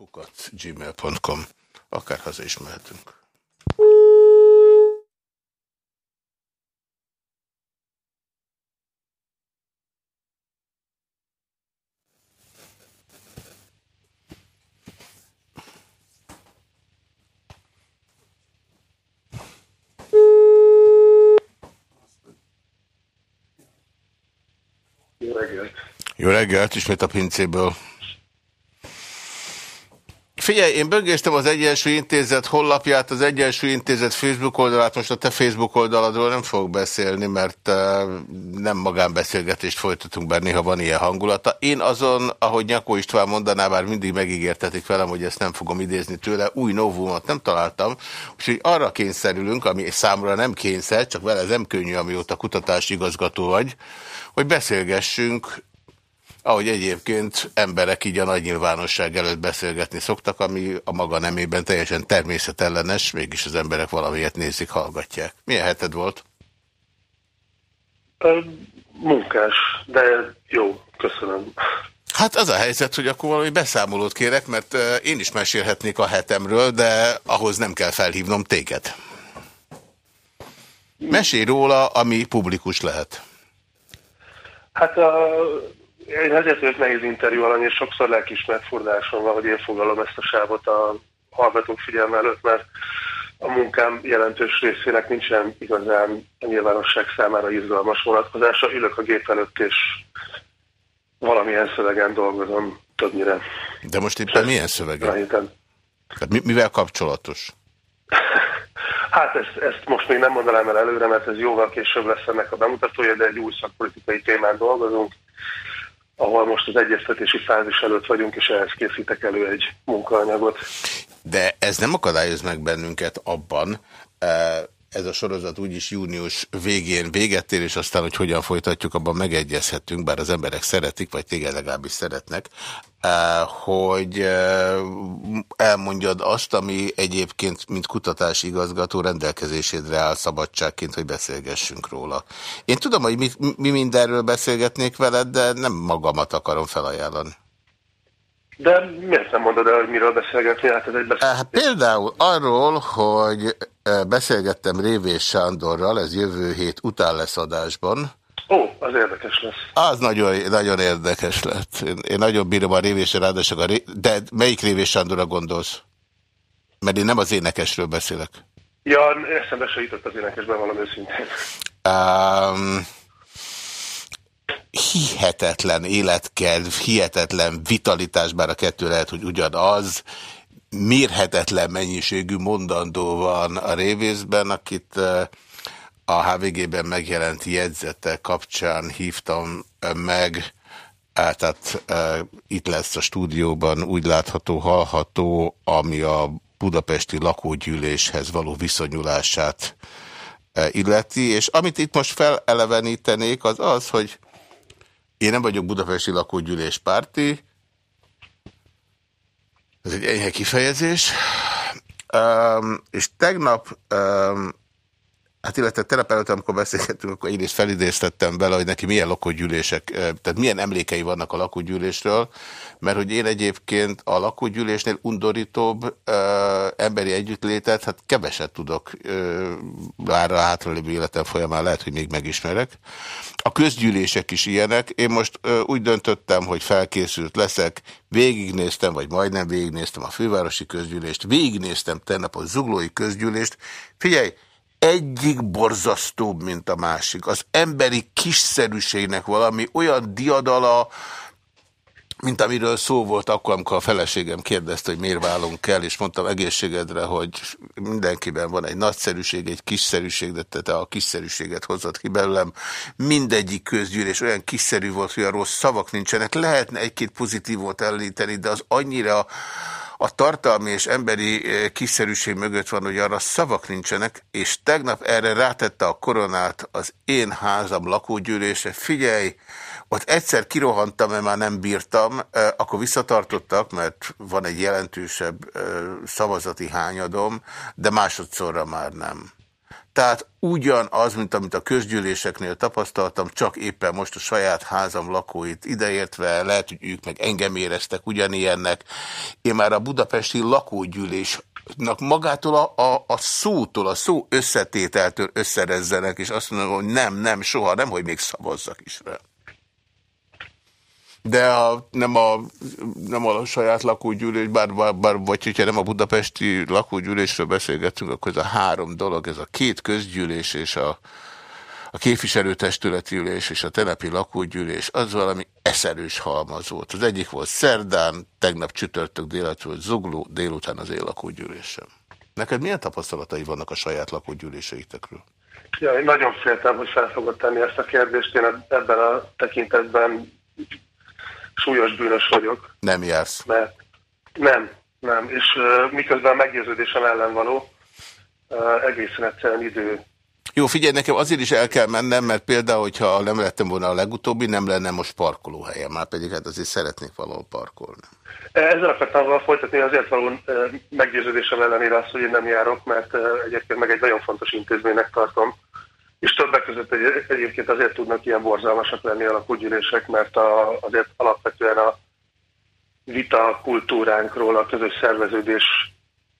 kukat gmail.com. Akár haza is mehetünk. Jó reggelt! Jó reggelt, ismét a pincéből. Figyelj, én böngésztem az Egyensúly Intézet honlapját, az Egyensúly Intézet Facebook oldalát, most a te Facebook oldaladról nem fogok beszélni, mert uh, nem magánbeszélgetést folytatunk, bár néha van ilyen hangulata. Én azon, ahogy Nyakó István mondaná, már mindig megígértetik velem, hogy ezt nem fogom idézni tőle, új novumot nem találtam, úgyhogy arra kényszerülünk, ami számra nem kényszer, csak vele nem könnyű, amióta kutatási igazgató vagy, hogy beszélgessünk ahogy egyébként emberek így a nagy nyilvánosság előtt beszélgetni szoktak, ami a maga nemében teljesen természetellenes, mégis az emberek valamiért nézik, hallgatják. Milyen heted volt? Munkás, de jó, köszönöm. Hát az a helyzet, hogy akkor valami beszámolót kérek, mert én is mesélhetnék a hetemről, de ahhoz nem kell felhívnom téged. Mesélj róla, ami publikus lehet. Hát a én ezért vagyok nehéz interjú alany, és sokszor lelkismert fordásom van, hogy én fogalom ezt a sávot a hallgatók figyelme előtt, mert a munkám jelentős részének nincsen igazán a nyilvánosság számára izgalmas vonatkozása. Ülök a gép előtt, és valamilyen szövegen dolgozom többnyire. De most itt milyen szövegen? Mi, mivel kapcsolatos? Hát ezt, ezt most még nem mondanám el előre, mert ez jóval később lesz ennek a bemutatója, de egy új szakpolitikai témán dolgozunk, ahol most az egyeztetési fázis előtt vagyunk, és ehhez készítek elő egy munkaanyagot. De ez nem akadályoz meg bennünket abban, eh, ez a sorozat úgyis június végén véget ér, és aztán, hogy hogyan folytatjuk, abban megegyezhetünk, bár az emberek szeretik, vagy téged legalábbis szeretnek, eh, hogy eh, elmondjad azt, ami egyébként, mint kutatási igazgató rendelkezésedre áll szabadságként, hogy beszélgessünk róla. Én tudom, hogy mi, mi mindenről beszélgetnék veled, de nem magamat akarom felajánlani. De miért nem mondod el, hogy miről beszélgetni? Hát ez egy beszélgetés. Hát például arról, hogy beszélgettem Révés Sándorral, ez jövő hét után lesz adásban. Ó, az érdekes lesz. Az nagyon, nagyon érdekes lett. Én, én nagyon bírom a Révésre, ráadásul a ré... De melyik Révés Sándorra gondolsz? Mert én nem az énekesről beszélek. Ja, eszembe se jutott az énekesben valami őszintén. Um, hihetetlen életkedv, hihetetlen vitalitás, bár a kettő lehet, hogy ugyanaz, mérhetetlen mennyiségű mondandó van a révészben, akit a HVG-ben megjelent jegyzete kapcsán hívtam meg, eh, tehát itt lesz a stúdióban úgy látható, hallható, ami a budapesti lakógyűléshez való viszonyulását illeti, és amit itt most felelevenítenék, az az, hogy én nem vagyok budapesti lakógyűlés párti, ez egy enyhe kifejezés, um, és tegnap um, Hát illetve terep előtt, amikor beszélgettünk, akkor egyrészt felidéztettem bele, hogy neki milyen lakógyűlések, tehát milyen emlékei vannak a lakógyűlésről, mert hogy én egyébként a lakógyűlésnél undorítóbb ö, emberi együttlétet, hát keveset tudok, bár a hátralévő életem folyamán lehet, hogy még megismerek. A közgyűlések is ilyenek. Én most ö, úgy döntöttem, hogy felkészült leszek, végignéztem, vagy majdnem végignéztem a fővárosi közgyűlést, végignéztem tennap a zuglói közgyűlést. Figyelj, egyik borzasztóbb, mint a másik. Az emberi kiszerűségnek valami olyan diadala, mint amiről szó volt akkor, amikor a feleségem kérdezte, hogy miért válunk el, és mondtam egészségedre, hogy mindenkiben van egy nagyszerűség, egy kiszerűség, de te a kiszerűséget hozott ki belőlem. Mindegyik közgyűlés olyan kiszerű volt, hogy a rossz szavak nincsenek. Lehetne egy-két pozitívot elíteni, de az annyira a tartalmi és emberi eh, kiszerűség mögött van, hogy arra szavak nincsenek, és tegnap erre rátette a koronát az én házam lakógyűlése. Figyelj, ott egyszer kirohantam, mert már nem bírtam, eh, akkor visszatartottak, mert van egy jelentősebb eh, szavazati hányadom, de másodszorra már nem. Tehát ugyanaz, mint amit a közgyűléseknél tapasztaltam, csak éppen most a saját házam lakóit ideértve, lehet, hogy ők meg engem éreztek ugyanilyennek. Én már a budapesti lakógyűlés magától a, a, a szótól, a szó összetételtől összerezzenek, és azt mondom, hogy nem, nem, soha, nem, hogy még szavazzak is rá. De a, nem, a, nem a saját lakógyűlés, bár, bár, bár vagy hogyha nem a budapesti lakógyűlésről beszélgetünk, akkor ez a három dolog, ez a két közgyűlés és a, a képviselőtestületi ülés és a telepi lakógyűlés, az valami eszerős halmaz volt. Az egyik volt szerdán, tegnap csütörtök délután volt zugló, délután az én lakógyűlésem. Neked milyen tapasztalatai vannak a saját lakógyűléseitekről? Ja, én nagyon féltem, hogy fel fogod tenni ezt a kérdést. Én ebben a tekintetben súlyos bűnös vagyok. Nem jársz? Mert nem, nem. És uh, miközben meggyőződésem ellen való, uh, egészen egyszerűen idő. Jó, figyelj, nekem azért is el kell mennem, mert például, hogyha nem lettem volna a legutóbbi, nem lenne most parkolóhelyem, már pedig hát azért szeretnék valahol parkolni. Ezzel akartam folytatni, azért való meggyőződésem ellenére azt, hogy én nem járok, mert egyébként meg egy nagyon fontos intézménynek tartom, és többek között egy, egyébként azért tudnak ilyen borzalmasak lenni a lakógyűlések, mert a, azért alapvetően a vita kultúránkról, a közös szerveződés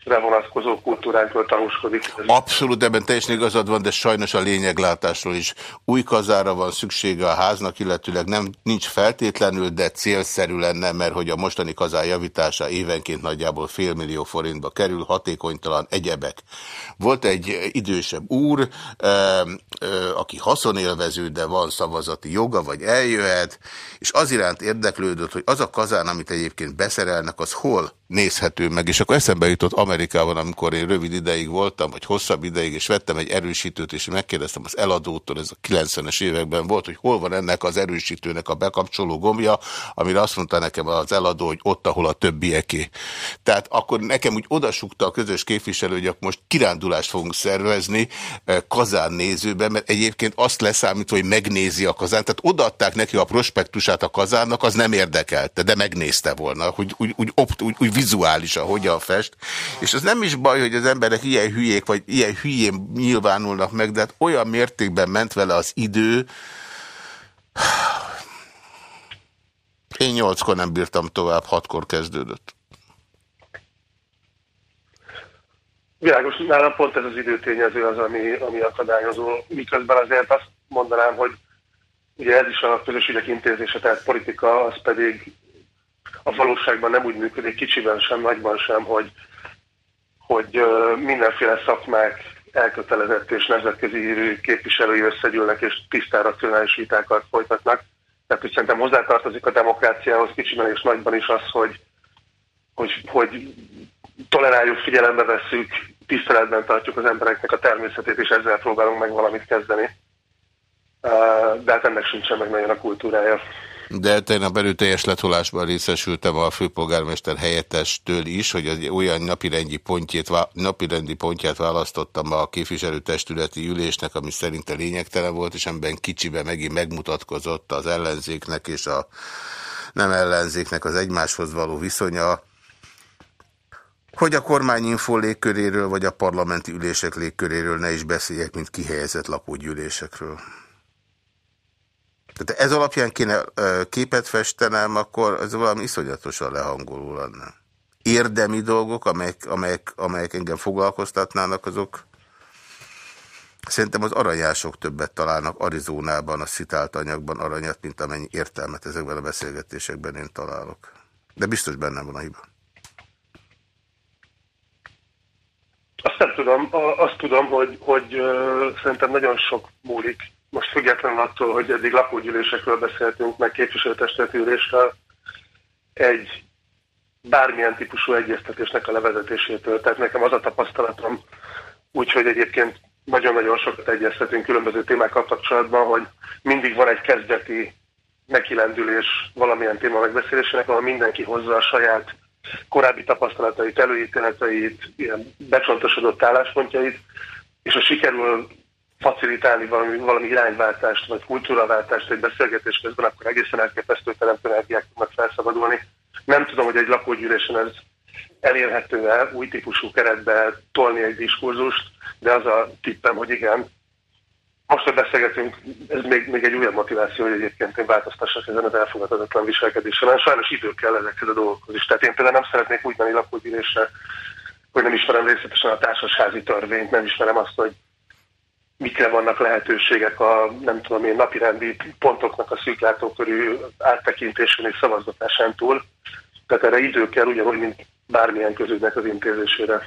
vonatkozó kultúránkról tanúskodik. Abszolút, ebben teljesen igazad van, de sajnos a lényeglátásról is. Új kazára van szüksége a háznak, illetőleg nem nincs feltétlenül, de célszerű lenne, mert hogy a mostani kazár javítása évenként nagyjából fél millió forintba kerül, hatékonytalan egyebek. Volt egy idősebb úr, aki haszonélvező, de van szavazati joga, vagy eljöhet, és az iránt érdeklődött, hogy az a kazán, amit egyébként beszerelnek, az hol nézhető meg, és akkor eszembe jutott Amerikában, amikor én rövid ideig voltam, vagy hosszabb ideig, és vettem egy erősítőt, és megkérdeztem az eladótól, ez a 90-es években volt, hogy hol van ennek az erősítőnek a bekapcsoló gombja, amire azt mondta nekem az eladó, hogy ott, ahol a többieké. Tehát akkor nekem úgy odasukta a közös képviselő, hogy most kirándulást fogunk szervezni eh, kazán nézőben, mert egyébként azt leszámít, hogy megnézi a kazán, tehát odaadták neki a prospektusát a kazánnak, az nem érdekelte, de megnézte volna, hogy úgy, úgy, opt, úgy, úgy vizuálisan hogyan fest. És az nem is baj, hogy az emberek ilyen hülyék, vagy ilyen hülyén nyilvánulnak meg, de hát olyan mértékben ment vele az idő, én nyolckor nem bírtam tovább, hatkor kezdődött. Világos, nálam pont ez az időtényező az, ami, ami akadályozó. Miközben azért azt mondanám, hogy ugye ez is a közösségek intézése, tehát politika, az pedig a valóságban nem úgy működik, kicsiben sem, nagyban sem, hogy, hogy mindenféle szakmák elkötelezett és nemzetközi hírű képviselői összegyűlnek és tisztán racionális vitákat folytatnak. Tehát hogy szerintem hozzátartozik a demokráciához kicsiben és nagyban is az, hogy, hogy, hogy toleráljuk, figyelembe vesszük, tiszteletben tartjuk az embereknek a természetét, és ezzel próbálunk meg valamit kezdeni. De hát ennek sincsen meg nagyon a kultúrája. De tegnap erőteljes letolásban részesültem a főpolgármester helyettestől is, hogy az olyan napirendi, pontjét, napirendi pontját választottam a képviselőtestületi ülésnek, ami szerinte lényegtelen volt, és amiben kicsiben megint megmutatkozott az ellenzéknek és a nem ellenzéknek az egymáshoz való viszonya, hogy a kormányinfo légköréről, vagy a parlamenti ülések légköréről ne is beszéljek, mint kihelyezett lakógyűlésekről. Tehát ez alapján kéne képet festenem, akkor ez valami iszonyatosan lehangoló lenne. Érdemi dolgok, amelyek, amelyek, amelyek engem foglalkoztatnának, azok szerintem az aranyások többet találnak Arizonában, a szitált anyagban aranyat, mint amennyi értelmet ezekben a beszélgetésekben én találok. De biztos bennem van a hiba. Azt nem tudom, azt tudom, hogy, hogy szerintem nagyon sok múlik most függetlenül attól, hogy eddig lakógyűlésekről beszéltünk, meg képviselőtestetülésről, egy bármilyen típusú egyeztetésnek a levezetésétől. Tehát nekem az a tapasztalatom, úgyhogy egyébként nagyon-nagyon sokat egyeztetünk különböző témákkal kapcsolatban, hogy mindig van egy kezdeti nekilendülés valamilyen téma megbeszélésének, ahol mindenki hozza a saját korábbi tapasztalatait, előítéleteit, ilyen becsontosodott álláspontjait, és ha sikerül facilitálni valami, valami irányváltást, vagy kultúraváltást egy beszélgetés közben, akkor egészen elképesztő teremtő energiák tudnak felszabadulni. Nem tudom, hogy egy lakógyűlésen ez elérhető-e új típusú keretbe tolni egy diskurzust, de az a tippem, hogy igen. Most, hogy beszélgetünk, ez még, még egy újabb motiváció, hogy egyébként én változtassak ezen az elfogadhatatlan viselkedésen. Sajnos idő kell ezekhez a dolgokhoz is. Tehát én például nem szeretnék úgy menni lakógyűlésre, hogy nem ismerem részletesen a társasházi törvényt, nem ismerem azt, hogy mikre vannak lehetőségek a, nem tudom én, napirendi pontoknak a szűklátókörű áttekintésén és szavazgatásán túl. Tehát erre idő kell ugyanúgy, mint bármilyen közügynek az intézésére.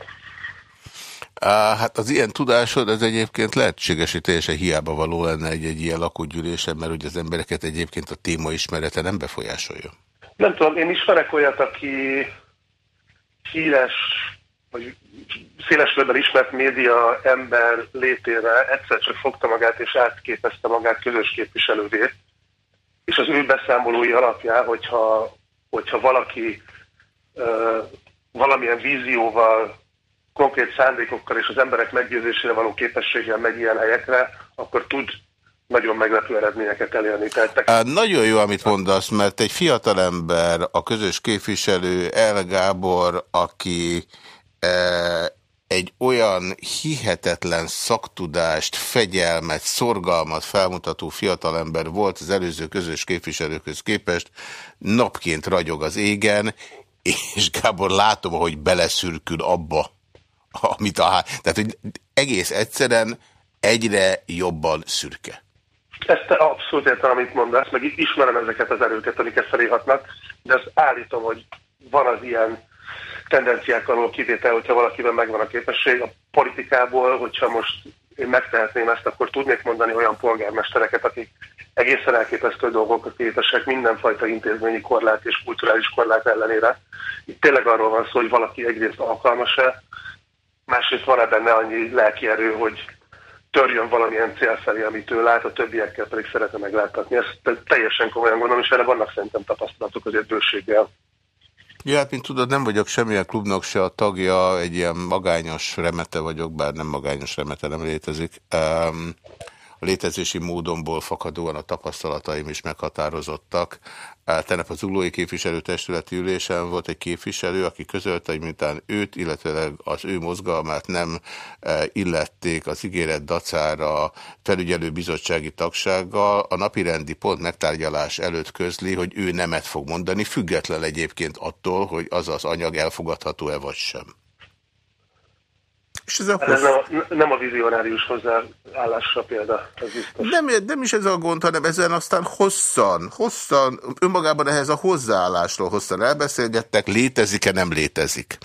Hát az ilyen tudásod, ez egyébként lehetséges, hogy teljesen hiába való lenne egy, egy ilyen lakógyűlésen, mert ugye az embereket egyébként a téma ismerete nem befolyásolja. Nem tudom, én ismerek olyat, aki híres, vagy széles körben ismert média ember létére egyszer csak fogta magát és átképezte magát közös képviselővé, és az ő beszámolói alapján, hogyha, hogyha valaki uh, valamilyen vízióval, konkrét szándékokkal és az emberek meggyőzésére való képességgel megy ilyen helyekre, akkor tud nagyon meglepő eredményeket elérni. Tehát... Nagyon jó, amit mondasz, mert egy fiatalember, a közös képviselő El Gábor, aki egy olyan hihetetlen szaktudást, fegyelmet, szorgalmat felmutató fiatalember volt az előző közös képviselőkhöz képest, napként ragyog az égen, és Gábor látom, hogy beleszürkül abba, amit a Tehát, hogy egész egyszerűen egyre jobban szürke. Ezt abszolút értem, amit mondasz, meg ismerem ezeket az erőket, amiket felé de azt állítom, hogy van az ilyen tendenciák alól kivétel, hogyha valakiben megvan a képesség. A politikából, hogyha most én megtehetném ezt, akkor tudnék mondani olyan polgármestereket, akik egészen elképesztő dolgokat képesek mindenfajta intézményi korlát és kulturális korlát ellenére. Itt tényleg arról van szó, hogy valaki egyrészt alkalmas-e, másrészt van-e benne annyi lelki erő, hogy törjön valamilyen cél felé, amit ő lát, a többiekkel pedig szeretne megláttatni. Ezt teljesen komolyan gondolom, és erre vannak szerintem tapasztalatok azért bőséggel. Ja, hát mint tudod, nem vagyok semmilyen klubnak se a tagja, egy ilyen magányos remete vagyok, bár nem magányos remete nem létezik. Um, létezési módomból fakadóan a tapasztalataim is meghatározottak. Tegnap az Uglói Képviselőtestületi ülésen volt egy képviselő, aki közölte, hogy miután őt, illetve az ő mozgalmát nem illették az ígéret dacára felügyelő bizottsági tagsággal, a napirendi pont megtárgyalás előtt közli, hogy ő nemet fog mondani, független egyébként attól, hogy az az anyag elfogadható-e vagy sem. És ez, a ez a, nem a vizionárius hozzáállásra példa, ez biztos. Nem, nem is ez a gond, hanem ezen aztán hosszan, hosszan, önmagában ehhez a hozzáállásról hosszan elbeszélgettek, létezik-e, nem létezik.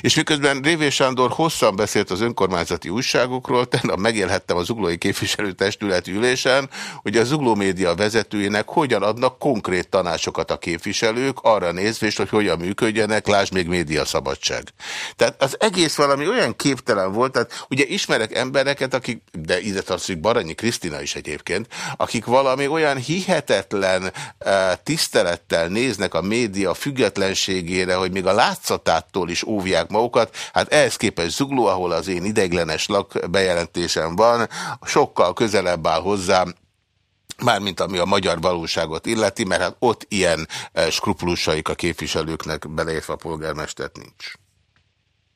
És miközben Révés Sándor hosszan beszélt az önkormányzati újságokról, tegnap megélhettem az Zuglói Képviselőtestület ülésen, hogy a Zugló média vezetőjének hogyan adnak konkrét tanácsokat a képviselők, arra nézvést, hogy hogyan működjenek, lásd még médiaszabadság. Tehát az egész valami olyan képtelen volt, tehát ugye ismerek embereket, akik, de ide tartozik Baranyi Krisztina is egyébként, akik valami olyan hihetetlen uh, tisztelettel néznek a média függetlenségére, hogy még a látszatától is óvják magukat. Hát ehhez képest Zugló, ahol az én ideiglenes lak bejelentésem van, sokkal közelebb áll hozzám, mármint ami a magyar valóságot illeti, mert hát ott ilyen eh, skrupulusaik a képviselőknek, beleértve a polgármestert nincs.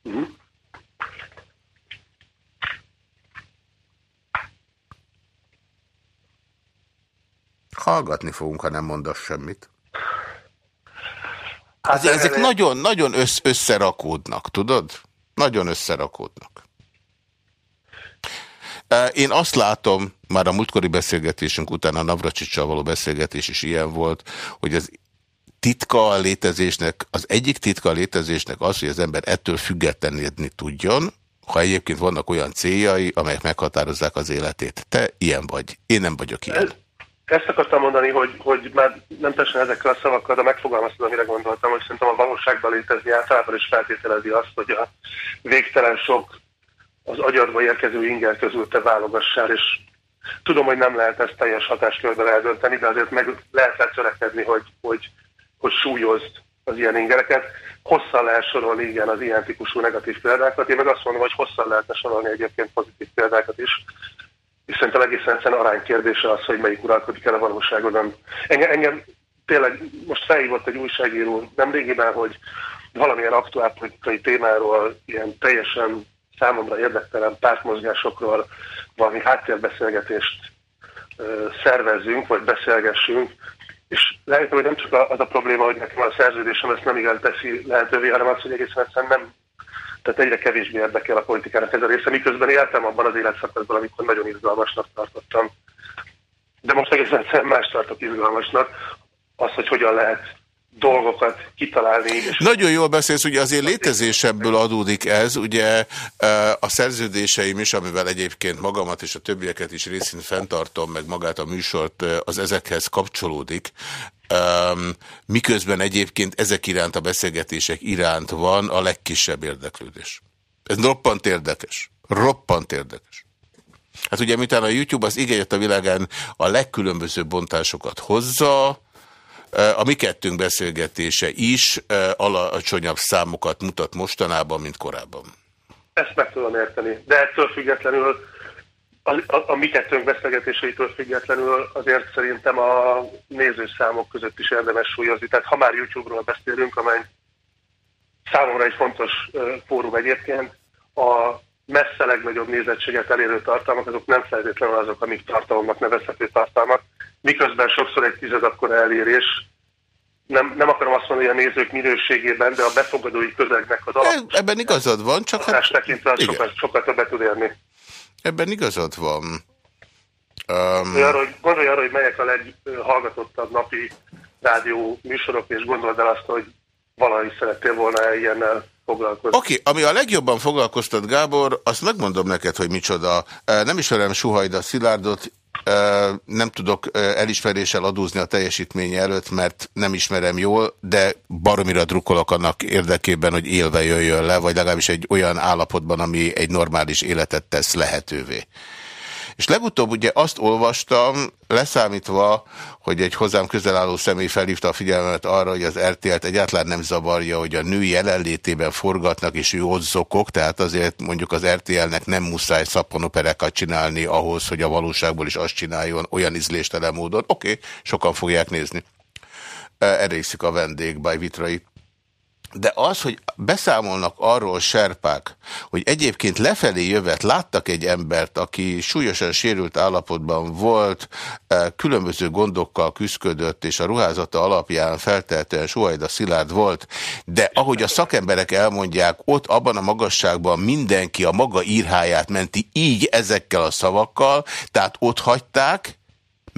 Mm. Hallgatni fogunk, ha nem mondasz semmit. Hát ezek nagyon-nagyon össz, összerakódnak, tudod? Nagyon összerakódnak. Én azt látom, már a múltkori beszélgetésünk után a Navracsicsal való beszélgetés is ilyen volt, hogy az titka a létezésnek, az egyik titka a létezésnek az, hogy az ember ettől függetlenedni tudjon, ha egyébként vannak olyan céljai, amelyek meghatározzák az életét. Te ilyen vagy. Én nem vagyok ilyen. Ez, ezt akartam mondani, hogy, hogy már nem teljesen ezekkel a szavakkal, de megfogalmaztam, amire gondoltam, hogy szerintem a valóságban létezni általában is feltételezi azt, hogy a végtelen sok az agyadba érkező inger közül te válogassál, és tudom, hogy nem lehet ezt teljes hatáskörben eldönteni, de azért meg lehet törekedni, hogy, hogy, hogy súlyozd az ilyen ingereket. Hosszan lehet sorolni igen az ilyen típusú negatív példákat. Én meg azt mondom, hogy hosszan lehetne sorolni egyébként pozitív példákat is és szerintem egészen egyszerűen arány kérdése az, hogy melyik uralkodik el a valóságon. Engem, engem tényleg most felhívott egy újságíró nemrégiben, hogy valamilyen aktuál politikai témáról, ilyen teljesen számomra érdektelen pártmozgásokról valami háttérbeszélgetést szervezzünk, vagy beszélgessünk, és lehet, hogy nem csak az a probléma, hogy nekem a szerződésem ezt nem igen teszi lehetővé, hanem az, hogy egészen egyszerűen nem, tehát egyre kevésbé érdekel a politikának ez a része, miközben éltem abban az életszakaszban, amikor nagyon izgalmasnak tartottam. De most egészen más tartok izgalmasnak, az, hogy hogyan lehet dolgokat kitalálni. És Nagyon jól beszélsz, ugye azért létezésemből adódik ez, ugye e, a szerződéseim is, amivel egyébként magamat és a többieket is részint fenntartom, meg magát a műsort, e, az ezekhez kapcsolódik. Miközben egyébként ezek iránt a beszélgetések iránt van a legkisebb érdeklődés. Ez roppant érdekes. Roppant érdekes. Hát ugye, miután a YouTube az igényet a világán a legkülönbözőbb bontásokat hozza, a mi kettőnk beszélgetése is alacsonyabb számokat mutat mostanában, mint korábban. Ezt meg tudom érteni. De ettől függetlenül, a, a, a mi kettőnk beszélgetéseitől függetlenül azért szerintem a nézőszámok között is érdemes súlyozni. Tehát ha már YouTube-ról beszélünk, amely számomra egy fontos fórum egyébként, a messze legnagyobb nézettséget elérő tartalmak, azok nem feltétlenül azok, amik tartalomnak nevezhető tartalmak, miközben sokszor egy tized akkor elérés, nem, nem akarom azt mondani, hogy a nézők minőségében, de a befogadói közegnek az alap. Ebben igazad van, csak hát... tekintve sokat, sokat többet tud érni. Ebben igazad van. Um... Arra, hogy, gondolj arra, hogy melyek a leghallgatottabb napi rádió műsorok, és gondold el azt, hogy valahogy szerettél volna ilyennel foglalkozni. Oké, okay, ami a legjobban foglalkoztat, Gábor, azt megmondom neked, hogy micsoda. Nem ismerem Suhajda Szilárdot, nem tudok elismeréssel adózni a teljesítménye előtt, mert nem ismerem jól, de baromira drukkolok annak érdekében, hogy élve jöjjön le, vagy legalábbis egy olyan állapotban, ami egy normális életet tesz lehetővé. És legutóbb ugye azt olvastam, leszámítva, hogy egy hozzám közel álló személy felhívta a figyelmet arra, hogy az RTL-t egyáltalán nem zavarja, hogy a nő jelenlétében forgatnak, és ő ott zokog, tehát azért mondjuk az RTL-nek nem muszáj szappanoperekat csinálni ahhoz, hogy a valóságból is azt csináljon olyan ízléstelen módon. Oké, okay, sokan fogják nézni. Erre a vendég, Baj Vitrai. De az, hogy beszámolnak arról serpák, hogy egyébként lefelé jövet láttak egy embert, aki súlyosan sérült állapotban volt, eh, különböző gondokkal küzdött, és a ruházata alapján feltehetően Suhajda Szilárd volt, de ahogy a szakemberek elmondják, ott abban a magasságban mindenki a maga írháját menti így ezekkel a szavakkal, tehát ott hagyták,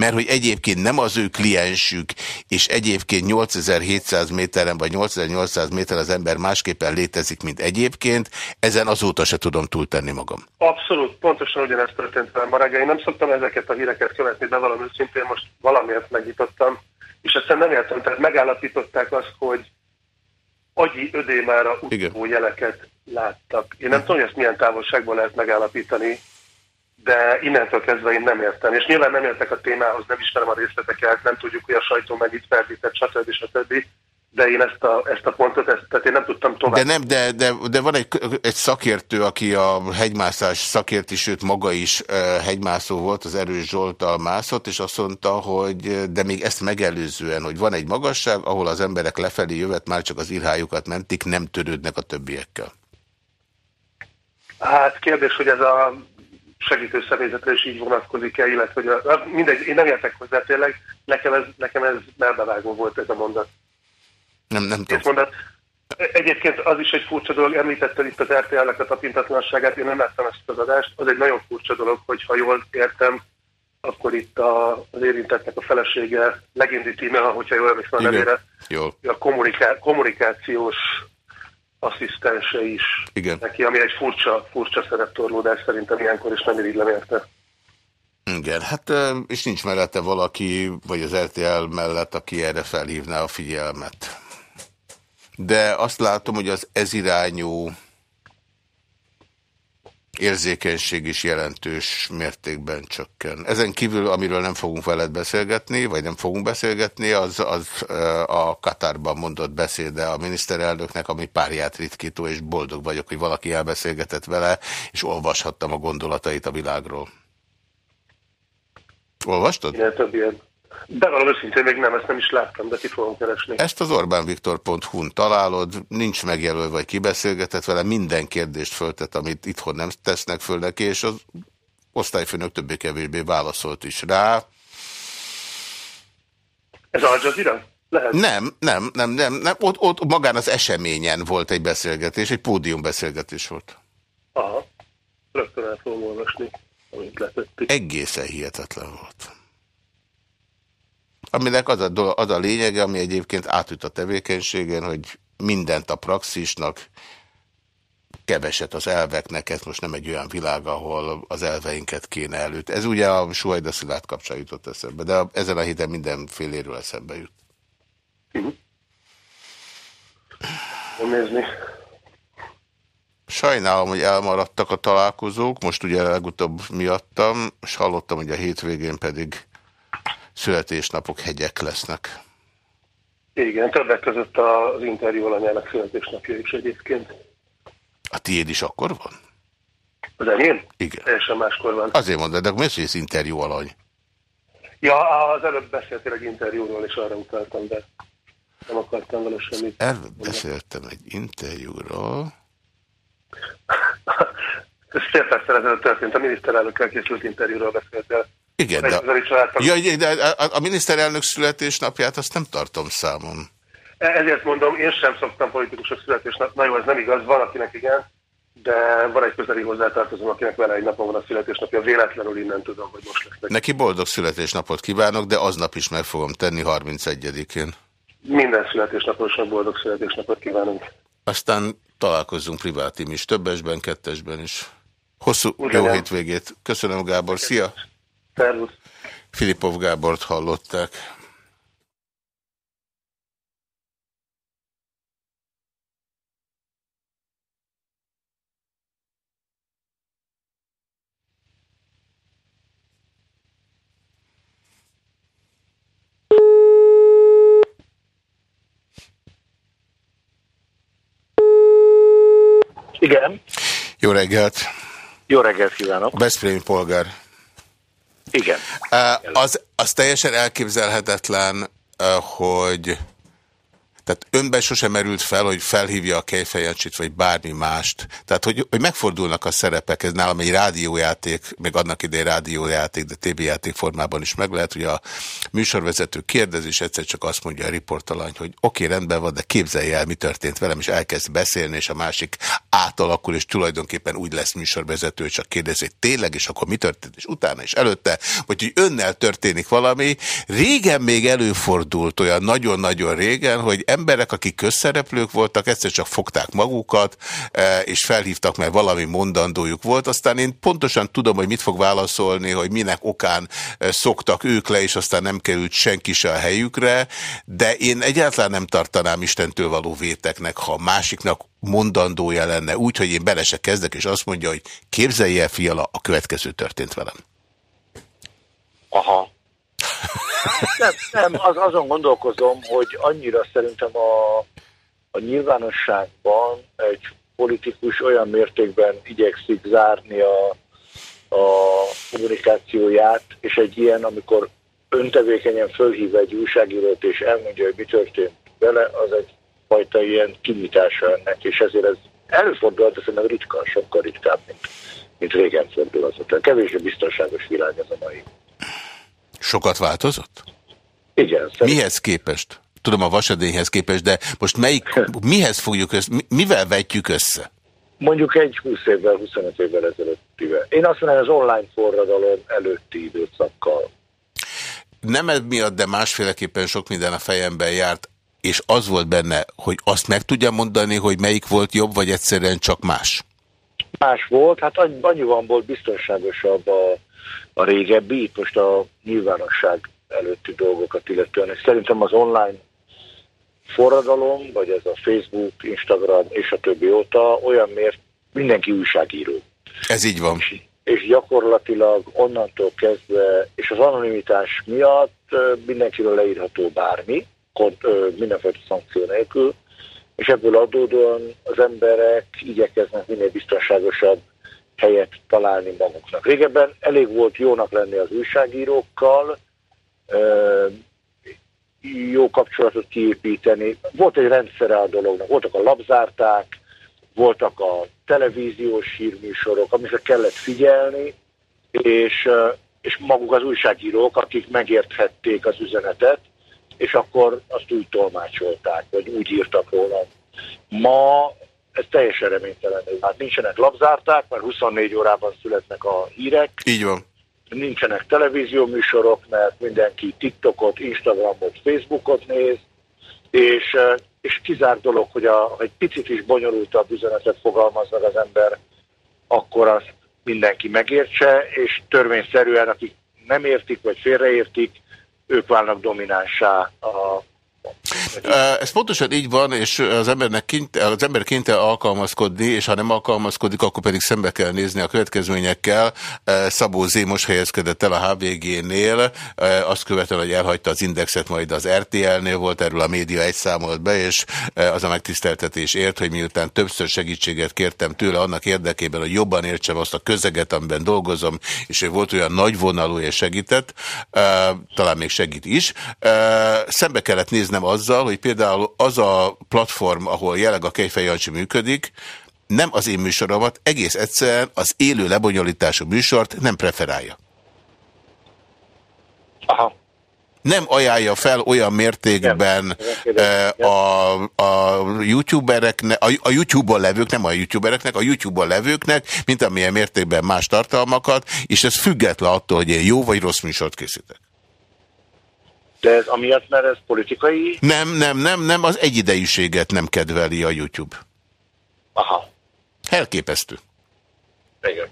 mert hogy egyébként nem az ő kliensük, és egyébként 8700 méteren vagy 8800 méteren az ember másképpen létezik, mint egyébként, ezen azóta se tudom túltenni magam. Abszolút, pontosan ugyanezt történt velem ma Én nem szoktam ezeket a híreket követni, de valami szintén most valamiért megnyitottam, és ezt nem értem, tehát megállapították azt, hogy agyi ödémára utó jeleket láttak. Én nem tudom, hogy ezt milyen távolságból lehet megállapítani, de innentől kezdve én nem értem. És nyilván nem értek a témához, nem ismerem a részleteket, nem tudjuk, hogy a sajtó mennyit ferdített, stb. stb. De én ezt a, ezt a pontot, ezt, tehát én nem tudtam tovább. De nem, de, de, de van egy, egy szakértő, aki a hegymászás szakérti, sőt maga is hegymászó volt, az Erős Zsoltal mászott, és azt mondta, hogy de még ezt megelőzően, hogy van egy magasság, ahol az emberek lefelé jövet, már csak az irhájukat mentik, nem törődnek a többiekkel. Hát kérdés, hogy ez a segítő személyzetre is így vonatkozik-e, illetve hogy mindegy, én nem értek hozzá tényleg, nekem ez, nekem ez melbevágó volt ez a mondat. Nem, nem tudom. Mondat. Egyébként az is egy furcsa dolog, említetted itt az RTL-nek a tapintatlanságát, én nem láttam ezt az adást, az egy nagyon furcsa dolog, hogy ha jól értem, akkor itt a, az érintettnek a felesége legendi tíme, hogyha jól emlékszem a nevére, a kommuniká kommunikációs asszisztense is Igen. neki, ami egy furcsa, furcsa szereptorlódás szerintem ilyenkor is nem irigylem érte. Igen, hát és nincs mellette valaki, vagy az RTL mellett, aki erre felhívná a figyelmet. De azt látom, hogy az ezirányú érzékenység is jelentős mértékben csökken. Ezen kívül, amiről nem fogunk veled beszélgetni, vagy nem fogunk beszélgetni, az, az a Katárban mondott beszéde a miniszterelnöknek, ami párját ritkító, és boldog vagyok, hogy valaki elbeszélgetett vele, és olvashattam a gondolatait a világról. Olvastad? Igen, több ilyen. Bevallom őszintén, még nem, ezt nem is láttam, de ki fogom keresni. Ezt az orbánviktor.hu-n találod, nincs megjelölve, vagy kibeszélgetett vele, minden kérdést föltett, amit itthon nem tesznek föl neki, és az osztályfőnök többé-kevésbé válaszolt is rá. Ez Al Jazeera? Lehet. Nem, nem, nem, nem, nem. Ott, ott magán az eseményen volt egy beszélgetés, egy pódiumbeszélgetés volt. Aha, rögtön el fogom olvasni, amit letettük. Egészen hihetetlen volt. Aminek az a, az a lényege, ami egyébként átüt a tevékenységen, hogy mindent a praxisnak, keveset az elveknek, ez most nem egy olyan világ, ahol az elveinket kéne előtt. Ez ugye a Suhajda Szilárd kapcsán jutott eszembe, de ezen a héten mindenféléről eszembe jut. Uh -huh. Nézni. Sajnálom, hogy elmaradtak a találkozók, most ugye legutóbb miattam, és hallottam, hogy a hétvégén pedig születésnapok hegyek lesznek. Igen, többek között az interjú alanyának születésnapja is egyébként. A tiéd is akkor van? Az enyém? Igen. Teljesen máskor van. Azért mondod, de miért ez interjú alany? Ja, az előbb beszéltél egy interjúról, és arra utaltam, de nem akartam vele semmit. Előbb beszéltem egy interjúról. Ez fél perccel ezelőtt történt, a miniszterelnökkel készült interjúról beszéltél. Igen, de, ja, de a, a miniszterelnök születésnapját azt nem tartom számon. E, ezért mondom, én sem szoktam politikusok születésnap. Na jó, ez nem igaz, van akinek igen, de van egy közeli hozzátartozom, akinek vele egy napon van a születésnapja. Véletlenül innen tudom, hogy most lesz Neki boldog születésnapot kívánok, de aznap is meg fogom tenni 31-én. Minden születésnaposnak boldog születésnapot kívánunk. Aztán találkozzunk privátim is, többesben, kettesben is. Hosszú, Ugyan. jó hétvégét. Köszönöm, Gábor. Szia! Szervusz! Filipov Gábort hallották. Igen. Jó reggelt! Jó reggelt kívánok! Veszprémi polgár. Igen. Az, az teljesen elképzelhetetlen, hogy tehát önben sosem merült fel, hogy felhívja a Kejfejancsit, vagy bármi mást. Tehát, hogy, hogy megfordulnak a szerepek, ez nálam egy rádiójáték, még annak idején rádiójáték, de TB formában is meg lehet, hogy a műsorvezető kérdez, egyszer csak azt mondja a riportalany, hogy oké, okay, rendben van, de képzelje el, mi történt velem, és elkezd beszélni, és a másik átalakul, és tulajdonképpen úgy lesz műsorvezető, csak kérdezi, hogy tényleg, és akkor mi történt, és utána és előtte, vagy hogy önnel történik valami. Régen még előfordult olyan nagyon-nagyon régen, hogy emberek, akik közszereplők voltak, egyszer csak fogták magukat, e, és felhívtak, mert valami mondandójuk volt. Aztán én pontosan tudom, hogy mit fog válaszolni, hogy minek okán e, szoktak ők le, és aztán nem került senki se a helyükre, de én egyáltalán nem tartanám Istentől való véteknek, ha másiknak mondandója lenne úgy, hogy én bele se kezdek, és azt mondja, hogy képzelje el, fiala, a következő történt velem. Aha. Nem, nem az, azon gondolkozom, hogy annyira szerintem a, a nyilvánosságban egy politikus olyan mértékben igyekszik zárni a, a kommunikációját, és egy ilyen, amikor öntevékenyen fölhív egy újságírót, és elmondja, hogy mi történt vele, az egy fajta ilyen kinyitása ennek, és ezért ez előfordul, de szerintem ritka, sokkal ritkább, mint, mint régen fordul az. Kevésbé biztonságos világ ez a mai. Sokat változott? Igen. Szerintem. Mihez képest? Tudom, a vasadényhez képest, de most melyik, mihez fogjuk össze, mivel vetjük össze? Mondjuk egy 20 évvel, 25 évvel ezelőttivel. Én azt mondom, az online forradalom előtti időszakkal. Nem ez miatt, de másféleképpen sok minden a fejemben járt, és az volt benne, hogy azt meg tudja mondani, hogy melyik volt jobb, vagy egyszerűen csak más? Más volt, hát annyiban volt biztonságosabb a a régebbi, itt most a nyilvánosság előtti dolgokat illetően. És szerintem az online forradalom, vagy ez a Facebook, Instagram és a többi óta olyan miért mindenki újságíró. Ez így van. És, és gyakorlatilag onnantól kezdve, és az anonimitás miatt mindenkiről leírható bármi, mindenféle szankció nélkül, és ebből adódóan az emberek igyekeznek minél biztonságosabb helyet találni maguknak. Régebben elég volt jónak lenni az újságírókkal, jó kapcsolatot kiépíteni. Volt egy rendszere a dolognak, voltak a labzárták, voltak a televíziós hírműsorok, amikre kellett figyelni, és, és maguk az újságírók, akik megérthették az üzenetet, és akkor azt úgy tolmácsolták, vagy úgy írtak róla. Ma ez teljesen reménytelen. Hát nincsenek labzárták, mert 24 órában születnek a hírek. Így van. Nincsenek televízió műsorok, mert mindenki TikTokot, Instagramot, Facebookot néz, és, és kizár dolog, hogy a, egy picit is bonyolultabb üzenetet fogalmaz meg az ember, akkor azt mindenki megértse, és törvényszerűen, akik nem értik, vagy félreértik, ők válnak dominánsá a ez pontosan így van, és az, embernek kint, az ember kénytel alkalmazkodni, és ha nem alkalmazkodik, akkor pedig szembe kell nézni a következményekkel. Szabó Z most helyezkedett el a HVG-nél, azt követően, hogy elhagyta az indexet, majd az RTL-nél volt, erről a média egy számolt be, és az a megtiszteltetés ért, hogy miután többször segítséget kértem tőle annak érdekében, hogy jobban értsem azt a közeget, amiben dolgozom, és hogy volt olyan nagyvonalú és segített, talán még segít is, szembe kellett nézni néznem azzal, hogy például az a platform, ahol jelenleg a Kejfej Jancsi működik, nem az én műsoromat, egész egyszerűen az élő lebonyolítású műsort nem preferálja. Aha. Nem ajánlja fel olyan mértékben a, a youtubereknek, a, a YouTube-on levők, nem a youtubereknek, a YouTube-on levőknek, mint amilyen mértékben más tartalmakat, és ez független attól, hogy én jó vagy rossz műsort készítek. De ez amiatt, mert ez politikai? Nem, nem, nem, nem, az egyidejűséget nem kedveli a YouTube. Aha. Elképesztő. Igen.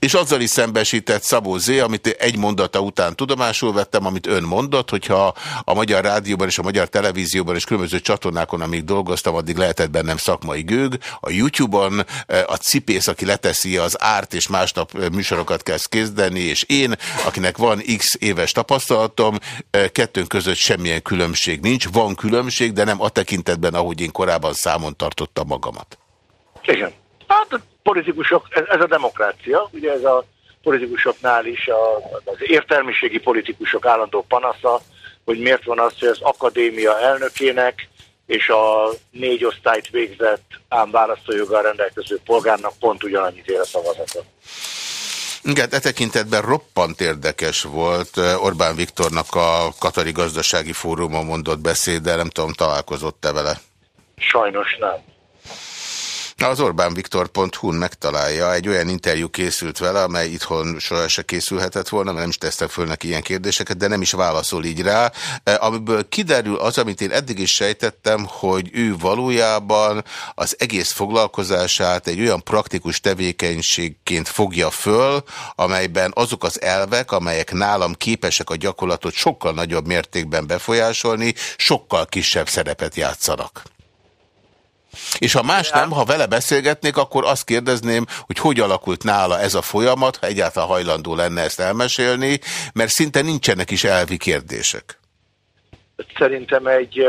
És azzal is szembesített Szabó Z, amit egy mondata után tudomásul vettem, amit ön mondott, hogyha a Magyar Rádióban és a Magyar Televízióban és különböző csatornákon, amíg dolgoztam, addig lehetett bennem szakmai gőg. A YouTube-on eh, a cipész, aki leteszi az árt és másnap eh, műsorokat kezd kezdeni, és én, akinek van x éves tapasztalatom, eh, kettőnk között semmilyen különbség nincs. Van különbség, de nem a tekintetben, ahogy én korábban számon tartottam magamat. Igen. Hát politikusok, ez, ez a demokrácia, ugye ez a politikusoknál is a, az értelmiségi politikusok állandó panasza, hogy miért van az, hogy az akadémia elnökének és a négy osztályt végzett ám választójoggal rendelkező polgárnak pont ugyanannyit ér a szavazata. Igen, e tekintetben roppant érdekes volt Orbán Viktornak a Katari Gazdasági Fórumon mondott beszéde, nem tudom, találkozott-e vele? Sajnos nem. Az orbánviktor.hu-n megtalálja, egy olyan interjú készült vele, amely itthon soha se készülhetett volna, mert nem is tesztek föl neki ilyen kérdéseket, de nem is válaszol így rá, e, amiből kiderül az, amit én eddig is sejtettem, hogy ő valójában az egész foglalkozását egy olyan praktikus tevékenységként fogja föl, amelyben azok az elvek, amelyek nálam képesek a gyakorlatot sokkal nagyobb mértékben befolyásolni, sokkal kisebb szerepet játszanak. És ha más nem, ha vele beszélgetnék, akkor azt kérdezném, hogy hogy alakult nála ez a folyamat, ha egyáltalán hajlandó lenne ezt elmesélni, mert szinte nincsenek is elvi kérdések. Szerintem egy,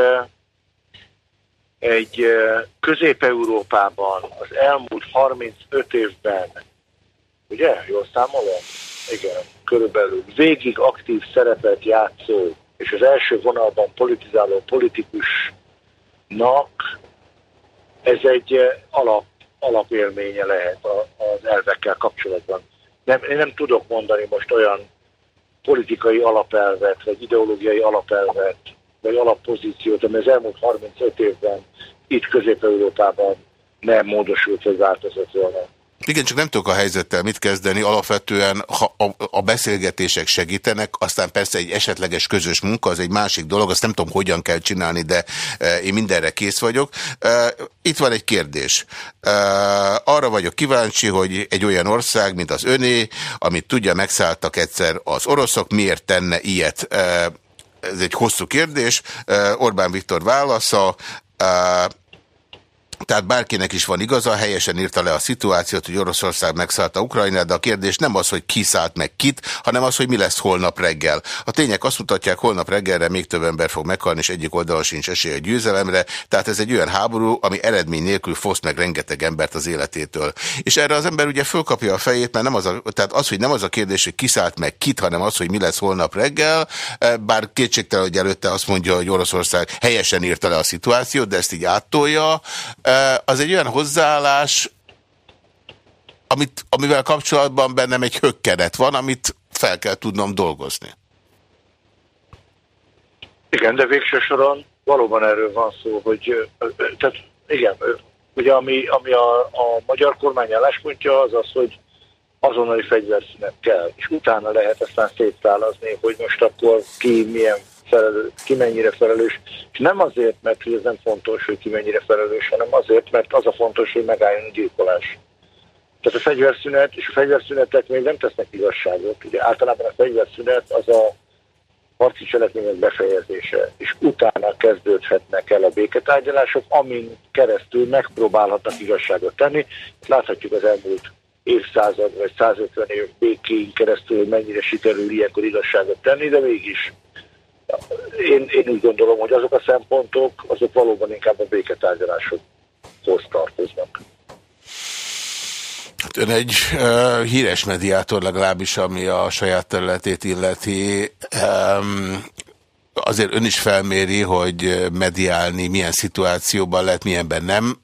egy Közép-Európában az elmúlt 35 évben, ugye, jól számolom? Igen, körülbelül végig aktív szerepet játszó, és az első vonalban politizáló politikusnak ez egy alap, alapélménye lehet az elvekkel kapcsolatban. Nem, én nem tudok mondani most olyan politikai alapelvet, vagy ideológiai alapelvet, vagy alappozíciót, ami az elmúlt 35 évben itt Közép-Európában nem módosult, vagy változott volna. Igen, csak nem tudok a helyzettel mit kezdeni. Alapvetően ha a, a beszélgetések segítenek, aztán persze egy esetleges közös munka, az egy másik dolog, azt nem tudom, hogyan kell csinálni, de e, én mindenre kész vagyok. E, itt van egy kérdés. E, arra vagyok kíváncsi, hogy egy olyan ország, mint az öné, amit tudja, megszálltak egyszer az oroszok, miért tenne ilyet? Ez egy hosszú kérdés. Orbán Viktor válasza. E, tehát bárkinek is van igaza, helyesen írta le a szituációt, hogy Oroszország megszállta Ukrajnát, de a kérdés nem az, hogy ki szállt meg kit, hanem az, hogy mi lesz holnap reggel. A tények azt mutatják, holnap reggelre még több ember fog meghalni, és egyik oldalon sincs esély a győzelemre, tehát ez egy olyan háború, ami eredmény nélkül foszt meg rengeteg embert az életétől. És erre az ember ugye fölkapja a fejét, mert nem az a, tehát az, hogy nem az a kérdés, hogy kiszállt meg kit, hanem az, hogy mi lesz holnap reggel, eh, bár kétségtelen, hogy előtte azt mondja, hogy Oroszország helyesen írta le a szituációt, de ezt így áttolja, az egy olyan hozzáállás, amit, amivel kapcsolatban bennem egy hökkeret van, amit fel kell tudnom dolgozni. Igen, de végső soron valóban erről van szó, hogy tehát igen, ugye ami, ami a, a magyar kormány álláspontja az az, hogy azonnali fegyverszünet kell, és utána lehet aztán szétszálazni, hogy most akkor ki milyen felelős, ki mennyire felelős, és nem azért, mert hogy ez nem fontos, hogy ki mennyire felelős, hanem azért, mert az a fontos, hogy megálljon a gyilkolás. Tehát a fegyverszünet, és a fegyverszünetek még nem tesznek igazságot. Ugye általában a fegyverszünet az a harci cselekmények befejezése, és utána kezdődhetnek el a béketárgyalások, amin keresztül megpróbálhatnak igazságot tenni. Láthatjuk az elmúlt évszázad vagy 150 év békéin keresztül, hogy mennyire sikerül ilyenkor igazságot tenni, de mégis én, én úgy gondolom, hogy azok a szempontok, azok valóban inkább a béketárgyalásokhoz tartoznak. Hát ön egy uh, híres mediátor legalábbis, ami a saját területét illeti. Um, azért ön is felméri, hogy mediálni milyen szituációban lehet, milyenben nem,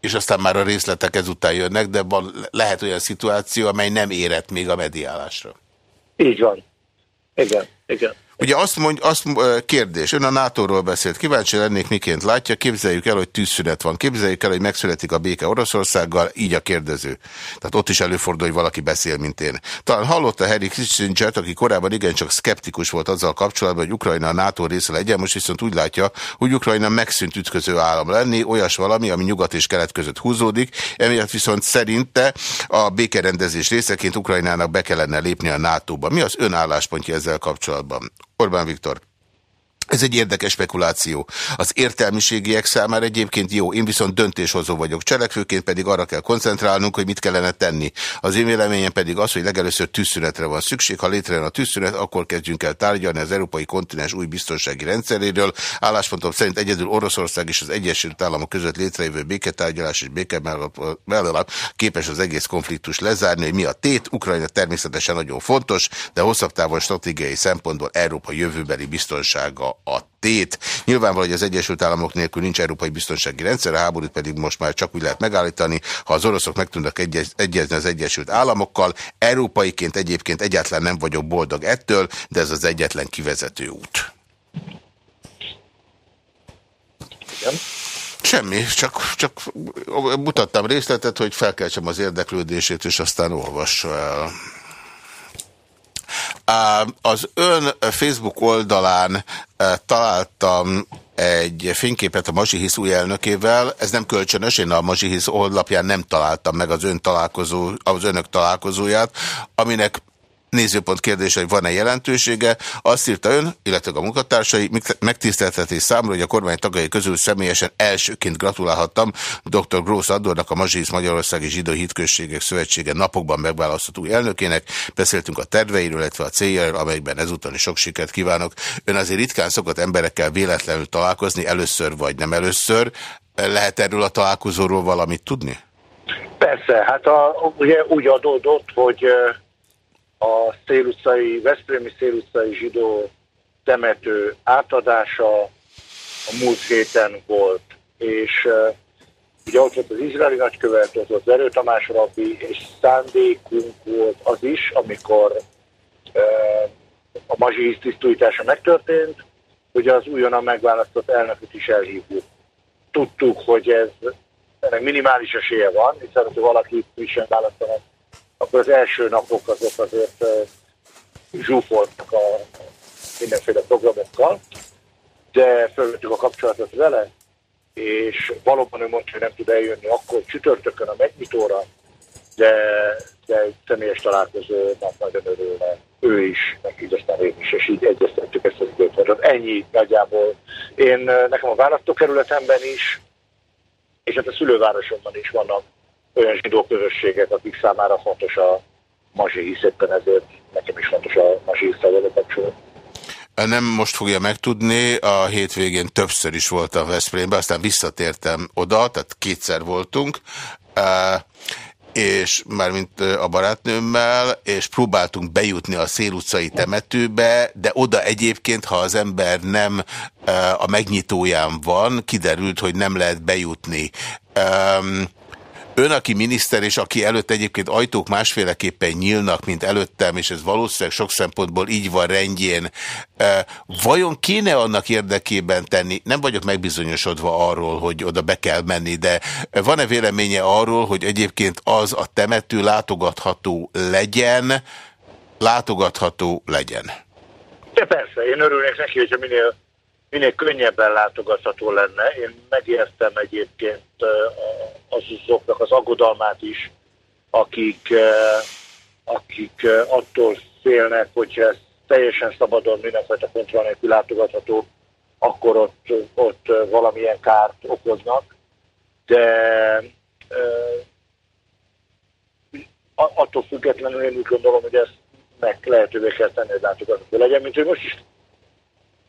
és aztán már a részletek ezután jönnek, de van, lehet olyan szituáció, amely nem érett még a mediálásra. Így van. Igen, igen. Ugye azt mondja, azt kérdés, ön a NATO-ról beszélt, kíváncsi lennék, miként látja, képzeljük el, hogy tűzszünet van, képzeljük el, hogy megszületik a béke Oroszországgal, így a kérdező. Tehát ott is előfordul, hogy valaki beszél, mint én. Talán hallotta Harry Kissinger, aki korábban igencsak szkeptikus volt azzal kapcsolatban, hogy Ukrajna a NATO része legyen, most viszont úgy látja, hogy Ukrajna megszűnt ütköző állam lenni, olyas valami, ami nyugat és kelet között húzódik, emiatt viszont szerinte a békerendezés részeként Ukrajnának be kellene lépni a NATO-ba. Mi az ön álláspontja ezzel kapcsolatban? Orbán Viktor. Ez egy érdekes spekuláció. Az értelmiségiek számára egyébként jó, én viszont döntéshozó vagyok. Cselekvőként pedig arra kell koncentrálnunk, hogy mit kellene tenni. Az én véleményem pedig az, hogy legelőször tűzszünetre van szükség. Ha létrejön a tűzszünet, akkor kezdjünk el tárgyalni az európai kontinens új biztonsági rendszeréről. Álláspontom szerint egyedül Oroszország és az Egyesült Államok között létrejövő béketárgyalás és békemellalap képes az egész konfliktus lezárni, hogy mi a tét. Ukrajna természetesen nagyon fontos, de hosszabb távon stratégiai szempontból Európa jövőbeli biztonsága a tét. Nyilvánvaló, hogy az Egyesült Államok nélkül nincs európai biztonsági rendszer, a háborút pedig most már csak úgy lehet megállítani, ha az oroszok meg tudnak egyez, egyezni az Egyesült Államokkal. Európaiként egyébként egyáltalán nem vagyok boldog ettől, de ez az egyetlen kivezető út. Igen. Semmi, csak, csak mutattam részletet, hogy felkeltsem az érdeklődését, és aztán olvassa el. Az ön Facebook oldalán találtam egy fényképet a Mazsihisz új elnökével, ez nem kölcsönös, én a Mazsihisz oldalapján nem találtam meg az ön találkozó, az önök találkozóját, aminek nézőpont kérdése, hogy van-e jelentősége. Azt írta ön, illetve a munkatársai, megtiszteltetés számra, hogy a kormány tagjai közül személyesen elsőként gratulálhattam dr. Grósz Adornak, a Mazsisz Magyarországi Zsidó Hitközségek Szövetsége napokban megválasztott új elnökének. Beszéltünk a terveiről, illetve a céljairól, amelyekben ezúton is sok sikert kívánok. Ön azért ritkán szokott emberekkel véletlenül találkozni, először vagy nem először. Lehet erről a találkozóról valamit tudni? Persze, hát a, ugye úgy adódott, hogy a szélutcai, Veszprémi szélutcai zsidó temető átadása a múlt héten volt, és uh, ugye ott volt az izraeli nagykövet, ott volt Verő Tamás rabbi, és szándékunk volt az is, amikor uh, a mazsihisz tisztújítása megtörtént, hogy az újonnan megválasztott elnököt is elhívjuk. Tudtuk, hogy ez ennek minimális esélye van, hiszen ha valaki frissen választanak akkor az első napok azok azért zsúfoltak a mindenféle programokkal, de fölvettük a kapcsolatot vele, és valóban ő mondta, hogy nem tud eljönni akkor csütörtökön a megnyitóra, de, de egy személyes találkozónak nagyon örülne ő is, meg így aztán én is, és így egyeztettük ezt az időt. Ennyi nagyjából. Én nekem a választókerületemben is és hát a szülővárosomban is vannak olyan zsidó közösségek, akik számára fontos a mazsi, hisz éppen ezért nekem is fontos a mazsi hisztel kapcsolat. Nem most fogja megtudni, a hétvégén többször is voltam Veszprémben, aztán visszatértem oda, tehát kétszer voltunk, és mármint a barátnőmmel, és próbáltunk bejutni a Szél utcai temetőbe, de oda egyébként, ha az ember nem a megnyitóján van, kiderült, hogy nem lehet bejutni. Ön, aki miniszter, és aki előtt egyébként ajtók másféleképpen nyílnak, mint előttem, és ez valószínűleg sok szempontból így van rendjén, vajon kéne annak érdekében tenni, nem vagyok megbizonyosodva arról, hogy oda be kell menni, de van-e véleménye arról, hogy egyébként az a temető látogatható legyen, látogatható legyen? De persze, én örülnék neki, hogyha minél minél könnyebben látogatható lenne. Én megértem egyébként azoknak az aggodalmát is, akik, akik attól félnek, hogyha ez teljesen szabadon mindenfajta kontroll nélkül látogatható, akkor ott, ott valamilyen kárt okoznak. De attól függetlenül én úgy gondolom, hogy ezt meg lehetővé kell tenni, hogy látogatható legyen, mint hogy most is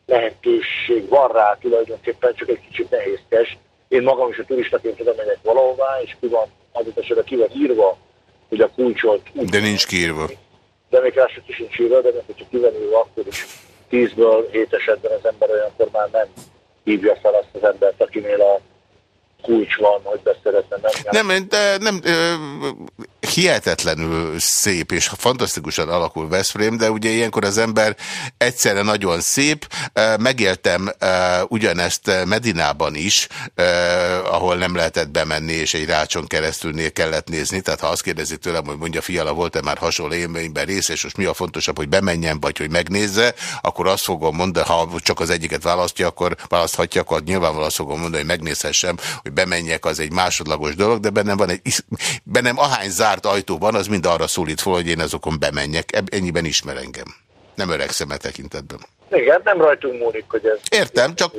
lehetőség van rá tulajdonképpen, csak egy kicsit nehézkes. Én magam is a turistaként tudom megyek valahová, és ki van adott esetben ki van írva, hogy a kulcsot... De nincs kiírva. De még rá sem sincs írva, de még hogyha ki van írva, akkor is tízből hét esetben az ember olyankor már nem hívja fel azt az embert, akinél a kulcs van, hogy beszeretne menni. Nem, de nem, hihetetlenül szép és fantasztikusan alakul Veszprém, de ugye ilyenkor az ember egyszerre nagyon szép. Megéltem ugyanezt Medinában is, ahol nem lehetett bemenni, és egy rácson keresztülnél kellett nézni. Tehát ha azt kérdezik tőlem, hogy mondja, fiala, volt-e már hasonló élményben rész, és most mi a fontosabb, hogy bemenjen, vagy hogy megnézze, akkor azt fogom mondani, ha csak az egyiket választja, akkor választhatja, akkor nyilvánvalóan azt fogom mondani, hogy megnézhessem, hogy bemenjek, az egy másodlagos dolog, de bennem van egy, bennem ahány zárt ajtóban, az mind arra szólít fel, hogy én azokon bemenjek. Ennyiben ismer engem. Nem öregszem e tekintetben. Igen, nem rajtunk múlik, hogy ez... Értem, csak...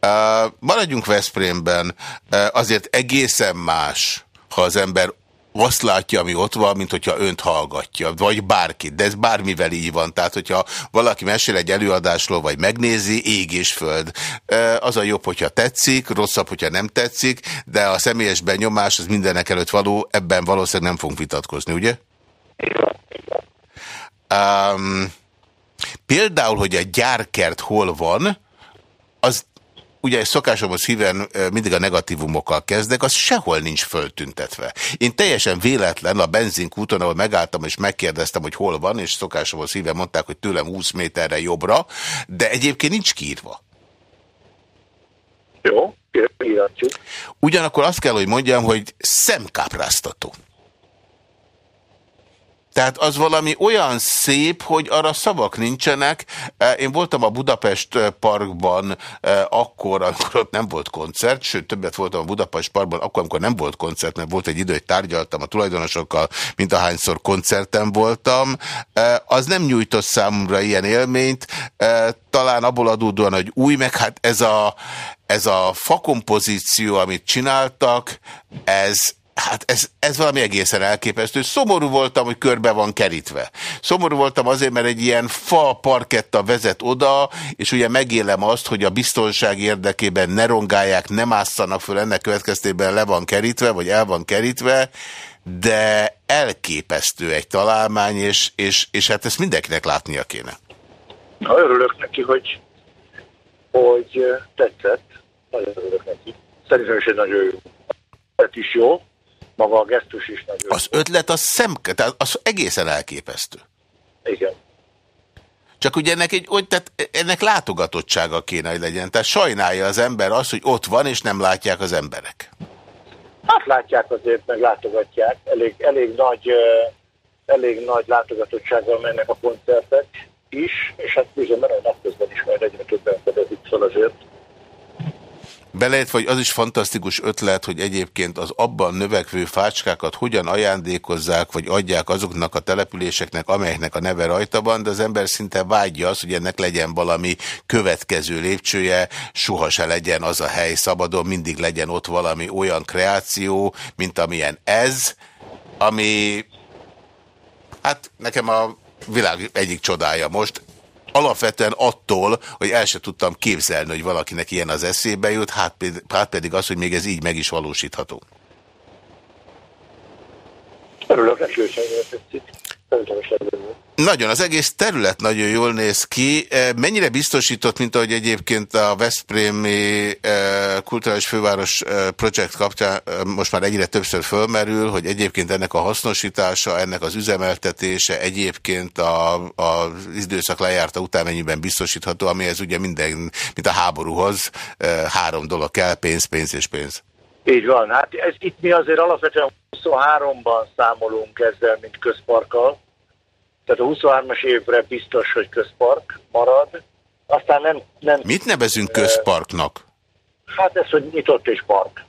Uh, maradjunk Veszprémben, uh, azért egészen más, ha az ember azt látja, ami ott van, mint hogyha önt hallgatja, vagy bárkit, de ez bármivel így van. Tehát, hogyha valaki mesél egy előadásról, vagy megnézi, ég és föld. Az a jobb, hogyha tetszik, rosszabb, hogyha nem tetszik, de a személyes benyomás az mindenek előtt való, ebben valószínűleg nem fogunk vitatkozni, ugye? Um, például, hogy a gyárkert hol van, az ugye szokásomhoz híven mindig a negatívumokkal kezdek, az sehol nincs föltüntetve. Én teljesen véletlen a benzinkúton, ahol megálltam és megkérdeztem, hogy hol van, és szokásomhoz híven mondták, hogy tőlem 20 méterre jobbra, de egyébként nincs kiírva. Jó, írhatjuk. Ugyanakkor azt kell, hogy mondjam, hogy szemkápráztató. Tehát az valami olyan szép, hogy arra szavak nincsenek. E, én voltam a Budapest e, parkban e, akkor, amikor ott nem volt koncert, sőt többet voltam a Budapest parkban akkor, amikor nem volt koncert, mert volt egy idő, hogy tárgyaltam a tulajdonosokkal, mint ahányszor koncerten voltam. Az nem nyújtott számomra ilyen élményt, talán abból adódóan, hogy új, meg hát ez a, ez a fakompozíció, amit csináltak, ez, Hát ez, ez valami egészen elképesztő. Szomorú voltam, hogy körbe van kerítve. Szomorú voltam azért, mert egy ilyen fa parketta vezet oda, és ugye megélem azt, hogy a biztonság érdekében ne rongálják, nem ásszanak föl, ennek következtében le van kerítve, vagy el van kerítve, de elképesztő egy találmány, és, és, és hát ezt mindenkinek látnia kéne. Na, örülök neki, hogy, hogy tetszett. Nagyon örülök neki. Szerintem is egy nagyon jó. is jó maga a gesztus is nagyon Az ötlet az szem, tehát az egészen elképesztő. Igen. Csak ugye ennek, egy, tehát ennek látogatottsága kéne, hogy legyen. Tehát sajnálja az ember azt, hogy ott van, és nem látják az emberek. Hát látják azért, meg látogatják. Elég, elég, nagy, elég nagy látogatottsággal mennek a koncertek is, és hát bizony, mert a napközben is majd egyre többen fedezik fel azért. Belejött, vagy az is fantasztikus ötlet, hogy egyébként az abban növekvő fácskákat hogyan ajándékozzák, vagy adják azoknak a településeknek, amelyeknek a neve rajta van, de az ember szinte vágyja az, hogy ennek legyen valami következő lépcsője, soha se legyen az a hely szabadon, mindig legyen ott valami olyan kreáció, mint amilyen ez, ami hát nekem a világ egyik csodája most, alapvetően attól, hogy el se tudtam képzelni, hogy valakinek ilyen az eszébe jut, hát, hát pedig az, hogy még ez így meg is valósítható. Örülök Nagyon, az egész terület nagyon jól néz ki. E, mennyire biztosított, mint ahogy egyébként a Veszprémi e, Kulturális Főváros e, projekt kapcsán most már egyre többször fölmerül, hogy egyébként ennek a hasznosítása, ennek az üzemeltetése egyébként a, a időszak lejárta után mennyiben biztosítható, amihez ugye minden, mint a háborúhoz, három dolog kell, pénz, pénz és pénz. Így van. Hát ez, itt mi azért alapvetően 23-ban számolunk ezzel, mint közparkkal. Tehát a 23-as évre biztos, hogy közpark marad. Aztán nem... nem Mit nevezünk közparknak? Hát ez, hogy nyitott és park.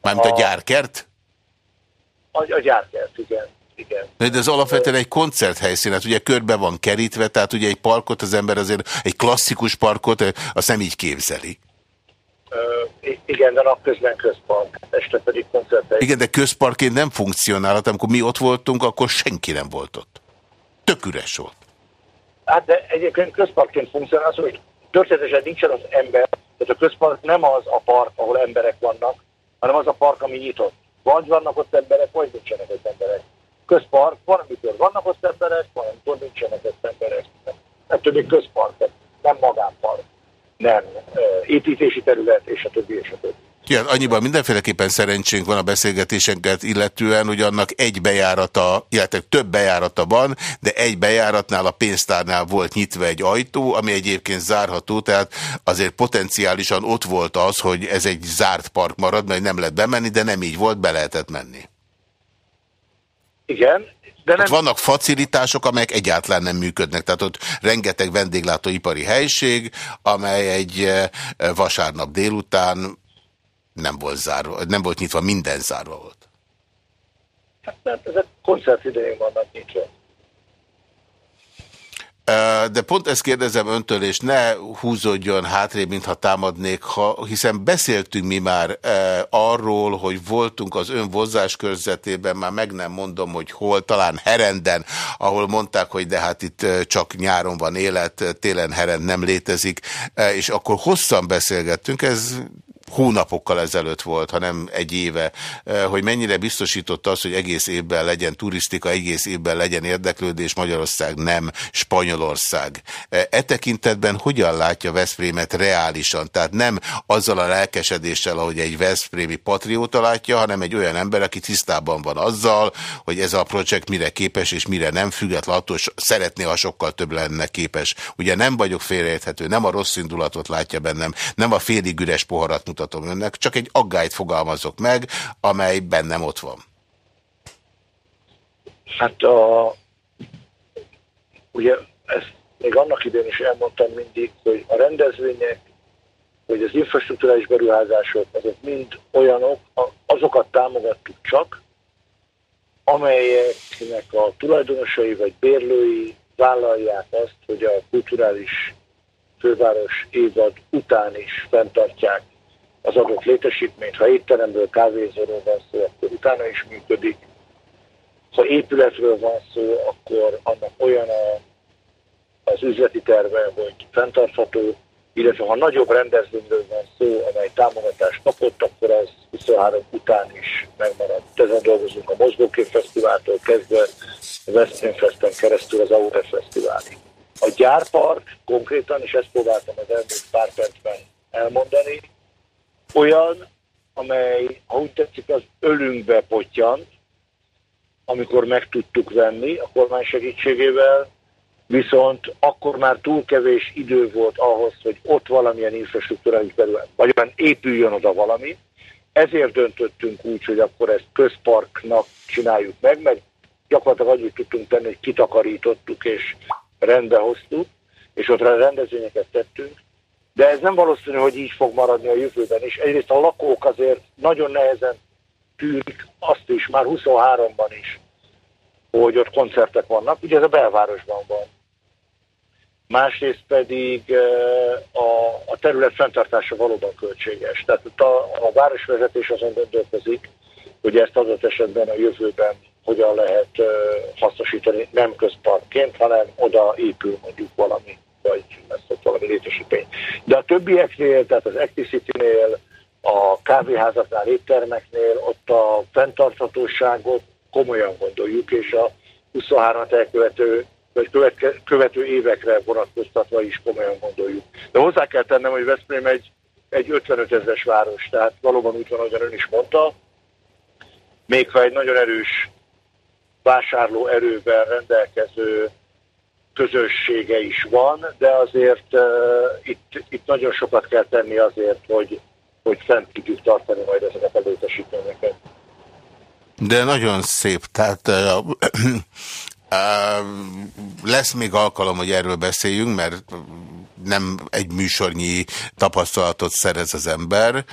Mármint a, a gyárkert? A, a gyárkert, igen. igen. De ez alapvetően egy koncerthelyszín, hát ugye körbe van kerítve, tehát ugye egy parkot az ember azért, egy klasszikus parkot, azt nem így képzeli. Igen, de napközben közpark, este pedig koncertek. Igen, de közparkként nem funkcionálhat. Amikor mi ott voltunk, akkor senki nem volt ott. Tök üres volt. Hát de egyébként közparkként funkcionál az, hogy történetesen nincsen az ember, tehát a közpark nem az a park, ahol emberek vannak, hanem az a park, ami nyitott. Vagy vannak ott emberek, vagy nincsenek ott emberek. Közpark, van, amikor vannak ott emberek, van, amikor nincsenek ott emberek. Ettől még közpark, nem magánpark nem építési terület, és a többi, és a többi. Ja, annyiban mindenféleképpen szerencsénk van a beszélgetésenket illetően, hogy annak egy bejárata, illetve több bejárata van, de egy bejáratnál a pénztárnál volt nyitva egy ajtó, ami egyébként zárható, tehát azért potenciálisan ott volt az, hogy ez egy zárt park marad, mert nem lehet bemenni, de nem így volt, be lehetett menni. Igen, de nem... Ott vannak facilitások, amelyek egyáltalán nem működnek. Tehát ott rengeteg vendéglátóipari helység, amely egy eh, vasárnap délután nem volt, zárva, nem volt nyitva, minden zárva volt. Hát mert ezek koncert idején vannak nyitva. De pont ezt kérdezem öntől, és ne húzódjon hátrébb, mintha támadnék, ha, hiszen beszéltünk mi már e, arról, hogy voltunk az ön vozzás körzetében, már meg nem mondom, hogy hol, talán Herenden, ahol mondták, hogy de hát itt csak nyáron van élet, télen Herend nem létezik, e, és akkor hosszan beszélgettünk, ez hónapokkal ezelőtt volt, hanem egy éve, eh, hogy mennyire biztosította az, hogy egész évben legyen turisztika, egész évben legyen érdeklődés, Magyarország nem Spanyolország. Eh, e tekintetben hogyan látja Veszprémet reálisan? Tehát nem azzal a lelkesedéssel, ahogy egy Veszprémi patrióta látja, hanem egy olyan ember, aki tisztában van azzal, hogy ez a projekt mire képes és mire nem, független attól szeretné, ha sokkal több lenne képes. Ugye nem vagyok félreérthető, nem a rossz indulatot látja bennem, nem a félig üres poharat mutat mutatom önnek, csak egy aggályt fogalmazok meg, amely bennem ott van. Hát a, ugye ezt még annak idején is elmondtam mindig, hogy a rendezvények, hogy az infrastruktúrális beruházások, azok mind olyanok, azokat támogattuk csak, amelyeknek a tulajdonosai vagy bérlői vállalják azt, hogy a kulturális főváros évad után is fenntartják az adott létesítményt. Ha étteremből, kávézóról van szó, akkor utána is működik. Ha épületről van szó, akkor annak olyan a, az üzleti terve, hogy fenntartható, illetve ha nagyobb rendezvényről van szó, amely támogatást kapott, akkor az 23 után is megmarad. Ezen dolgozunk a Mozgókép Fesztiváltól kezdve a Western Festen keresztül az Aure Fesztiválig. A gyárpark konkrétan, és ezt próbáltam az elmúlt pár percben elmondani, olyan, amely, ha úgy tetszik, az ölünkbe potyant, amikor meg tudtuk venni a kormány segítségével, viszont akkor már túl kevés idő volt ahhoz, hogy ott valamilyen infrastruktúrális belül, vagy olyan épüljön oda valami. Ezért döntöttünk úgy, hogy akkor ezt közparknak csináljuk meg, mert gyakorlatilag annyit tudtunk tenni, hogy kitakarítottuk és rendbe hoztuk, és ott rendezvényeket tettünk, de ez nem valószínű, hogy így fog maradni a jövőben is. Egyrészt a lakók azért nagyon nehezen tűnik azt is, már 23-ban is, hogy ott koncertek vannak. Ugye ez a belvárosban van. Másrészt pedig a, a terület fenntartása valóban költséges. Tehát a, a városvezetés azon döntőzik, hogy ezt adott esetben a jövőben hogyan lehet hasznosítani, nem közparkként, hanem oda épül mondjuk valami, vagy lesz ott valami létesítmény. De a többieknél, tehát az Acticity-nél, a kávéházaknál, éttermeknél ott a fenntarthatóságot komolyan gondoljuk, és a 23-at elkövető vagy követke, követő évekre vonatkoztatva is komolyan gondoljuk. De hozzá kell tennem, hogy Veszprém egy, egy 55 ezeres város, tehát valóban úgy van, ahogyan ön is mondta, még ha egy nagyon erős vásárló erővel rendelkező közössége is van, de azért itt, itt nagyon sokat kell tenni azért, hogy, hogy fent tudjuk tartani majd ezeket a létesítményeket. De nagyon szép, tehát lesz még alkalom, hogy erről beszéljünk, mert nem egy műsornyi tapasztalatot szerez az ember,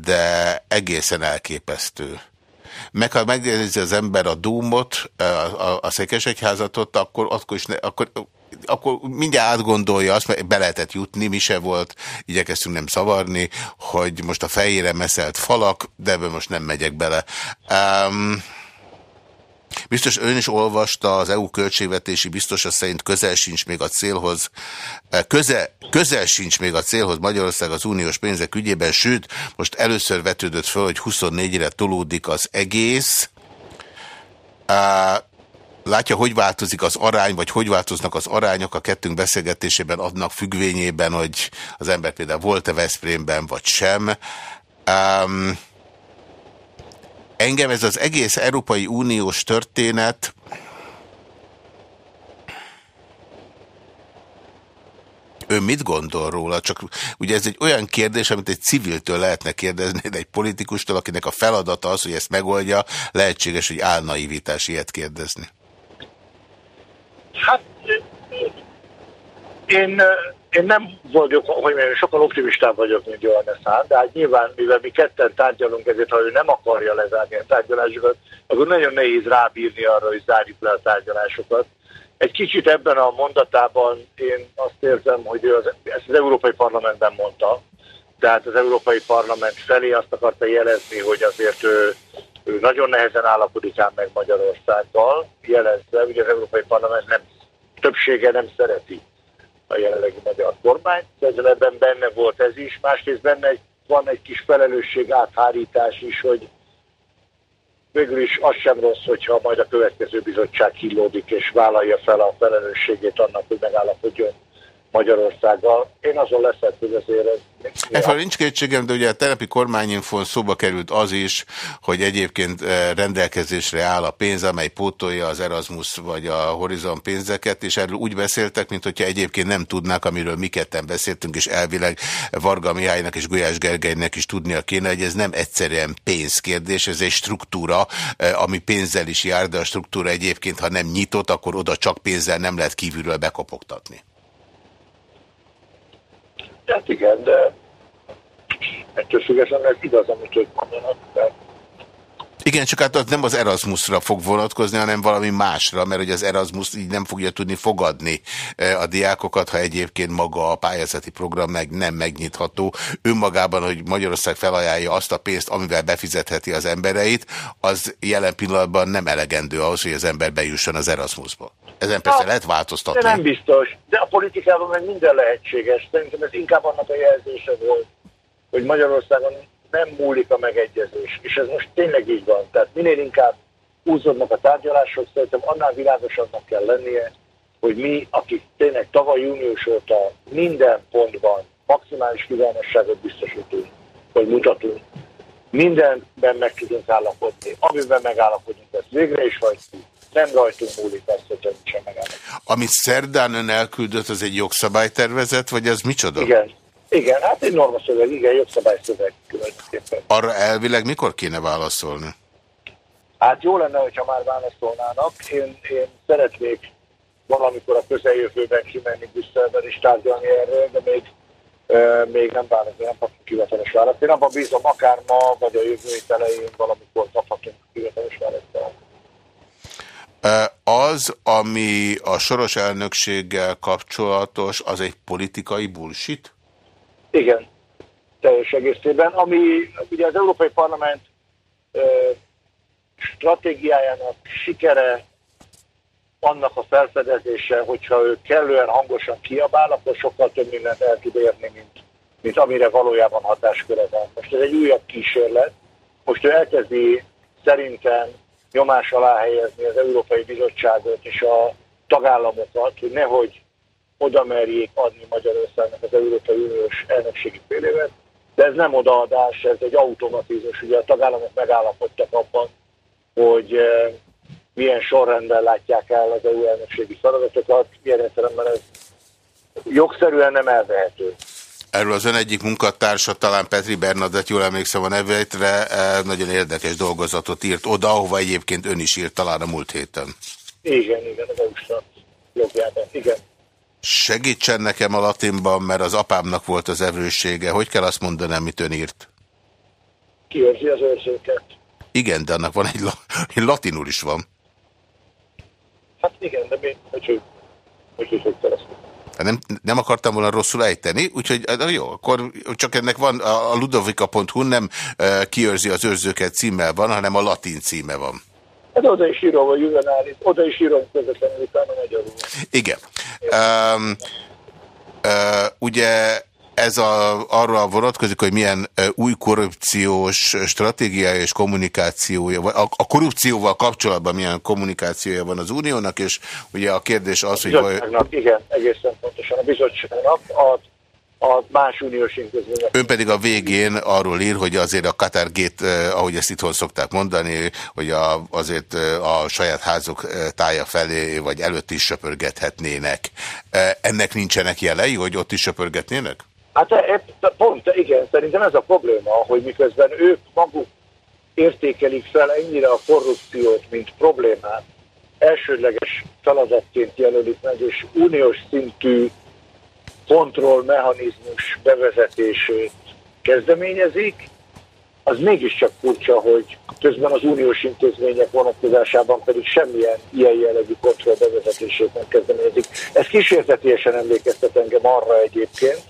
de egészen elképesztő meg ha megnézi az ember a Dúmot, a, a, a Székesegyházatot, akkor, akkor, is ne, akkor akkor mindjárt átgondolja azt, mert be lehetett jutni, mi se volt, igyekeztünk nem szavarni, hogy most a fejére meszelt falak, de ebben most nem megyek bele. Um, Biztos ön is olvasta, az EU költségvetési biztosa szerint közel sincs még a célhoz, e, közel, közel sincs még a célhoz Magyarország az uniós pénzek ügyében, sőt, most először vetődött föl, hogy 24-re tolódik az egész. E, látja, hogy változik az arány, vagy hogy változnak az arányok a kettőnk beszélgetésében adnak függvényében, hogy az ember például volt-e Veszprémben, vagy sem. Um, Engem ez az egész Európai Uniós történet Ön mit gondol róla? Csak ugye ez egy olyan kérdés, amit egy civiltől lehetne kérdezni, de egy politikustól, akinek a feladata az, hogy ezt megoldja, lehetséges, hogy álnaivítás ilyet kérdezni. Hát én én nem vagyok, hogy mondjam, sokkal optimistább vagyok, mint Johannes Hahn, de hát nyilván, mivel mi ketten tárgyalunk, ezért ha ő nem akarja lezárni a tárgyalásokat, akkor nagyon nehéz rábírni arra, hogy zárjuk le a tárgyalásokat. Egy kicsit ebben a mondatában én azt érzem, hogy ő az, ezt az Európai Parlamentben mondta, tehát az Európai Parlament felé azt akarta jelezni, hogy azért ő, ő nagyon nehezen állapodik ám meg Magyarországgal, jelezve, hogy az Európai Parlament nem, többsége nem szereti a jelenlegi magyar kormány. Ezzel ebben benne volt ez is. Másrészt benne egy, van egy kis felelősség áthárítás is, hogy végül is az sem rossz, hogyha majd a következő bizottság killódik és vállalja fel a felelősségét annak, hogy megállapodjon Magyarországgal. Én azon leszek, hogy azért. Efel nincs kétségem, de ugye a telepi kormányinfon szóba került az is, hogy egyébként eh, rendelkezésre áll a pénz, amely pótolja az Erasmus vagy a Horizon pénzeket, és erről úgy beszéltek, mint hogyha egyébként nem tudnák, amiről mi ketten beszéltünk, és elvileg Varga Mihálynak és Gulyás Gergelynek is tudnia kéne, hogy ez nem egyszerűen pénzkérdés, ez egy struktúra, eh, ami pénzzel is jár, de a struktúra egyébként, ha nem nyitott, akkor oda csak pénzzel nem lehet kívülről bekopogtatni. Hát igen, de ettől függetlenül igaz, amit ők mondanak. De... Igen, csak hát az nem az Erasmusra fog vonatkozni, hanem valami másra, mert hogy az Erasmus így nem fogja tudni fogadni e, a diákokat, ha egyébként maga a pályázati program meg nem megnyitható. Önmagában, hogy Magyarország felajánlja azt a pénzt, amivel befizetheti az embereit, az jelen pillanatban nem elegendő ahhoz, hogy az ember bejusson az Erasmusba. Ezen persze lehet változtatni. De nem biztos. De a politikában meg minden lehetséges. Szerintem ez inkább annak a jelzése volt, hogy Magyarországon nem múlik a megegyezés. És ez most tényleg így van. Tehát minél inkább húzódnak a tárgyalások, szerintem annál világosabbnak kell lennie, hogy mi, akik tényleg tavaly június óta minden pontban maximális kívánosságot biztosítunk, hogy mutatunk, mindenben meg tudunk állapodni. Amiben megállapodunk, ezt végre is hajtjuk nem rajtunk múlik azt, hogy nincsen megállapodás. Amit szerdán ön elküldött, az egy jogszabálytervezet, vagy az micsoda? Igen. Igen, hát egy normaszöveg, igen, jogszabályszöveg különbözőképpen. Arra elvileg mikor kéne válaszolni? Hát jó lenne, hogyha már válaszolnának. Én, én szeretnék valamikor a közeljövőben kimenni Brüsszelben és tárgyalni erről, de még még nem választ, nem kaptunk hivatalos választ. Én abban bízom, akár ma, vagy a jövő elején valamikor kaphatunk hivatalos választ. Az, ami a soros elnökséggel kapcsolatos, az egy politikai bullshit? Igen, teljes egészében. Ami ugye az Európai Parlament stratégiájának sikere annak a felfedezése, hogyha ő kellően hangosan kiabál, akkor sokkal több mindent el tud érni, mint, mint amire valójában hatásköre van. Most ez egy újabb kísérlet. Most ő elkezdi szerintem nyomás alá helyezni az Európai Bizottságot és a tagállamokat, hogy nehogy oda merjék adni Magyarországnak az Európai Uniós elnökségi fél évet, de ez nem odaadás, ez egy automatizmus. Ugye a tagállamok megállapodtak abban, hogy eh, milyen sorrendben látják el az EU elnökségi feladatokat, ilyen értelemben ez jogszerűen nem elvehető. Erről az ön egyik munkatársa, talán Petri Bernadett, jól emlékszem a nevétre, eh, nagyon érdekes dolgozatot írt oda, ahova egyébként ön is írt talán a múlt héten. Igen, igen, az jogjában, igen. Segítsen nekem a latinban, mert az apámnak volt az erőssége. Hogy kell azt mondani, amit ön írt? Kiőrzi az őrzőket. Igen, de annak van egy, egy latinul is van. Hát igen, de mi, hogy hogy, hogy, hogy, hogy, hogy nem, nem akartam volna rosszul ejteni, úgyhogy jó, akkor csak ennek van, a ludovika.hu nem kiőrzi az őrzőket címmel van, hanem a latin címe van. Hát oda is írom a juvenális, oda is írom közvetlenül utána magyarul. Igen. Um, uh, ugye ez a, arra vonatkozik, hogy milyen új korrupciós stratégiája és kommunikációja, a, a korrupcióval kapcsolatban milyen kommunikációja van az uniónak, és ugye a kérdés az, hogy... Vaj... Igen, egészen pontosan. A bizottságnak a a más uniós intézmények. Ön pedig a végén arról ír, hogy azért a Katargét, ahogy ezt itthon szokták mondani, hogy a, azért a saját házuk tája felé, vagy előtt is söpörgethetnének. Ennek nincsenek jelei, hogy ott is söpörgetnének? Hát pont, igen, szerintem ez a probléma, hogy miközben ők maguk értékelik fel ennyire a korrupciót, mint problémát, elsődleges feladatként jelölik meg, és uniós szintű kontrollmechanizmus bevezetését kezdeményezik, az mégiscsak furcsa, hogy közben az uniós intézmények vonatkozásában pedig semmilyen ilyen jellegű kontroll bevezetését nem kezdeményezik. Ez kísértetésen emlékeztet engem arra egyébként,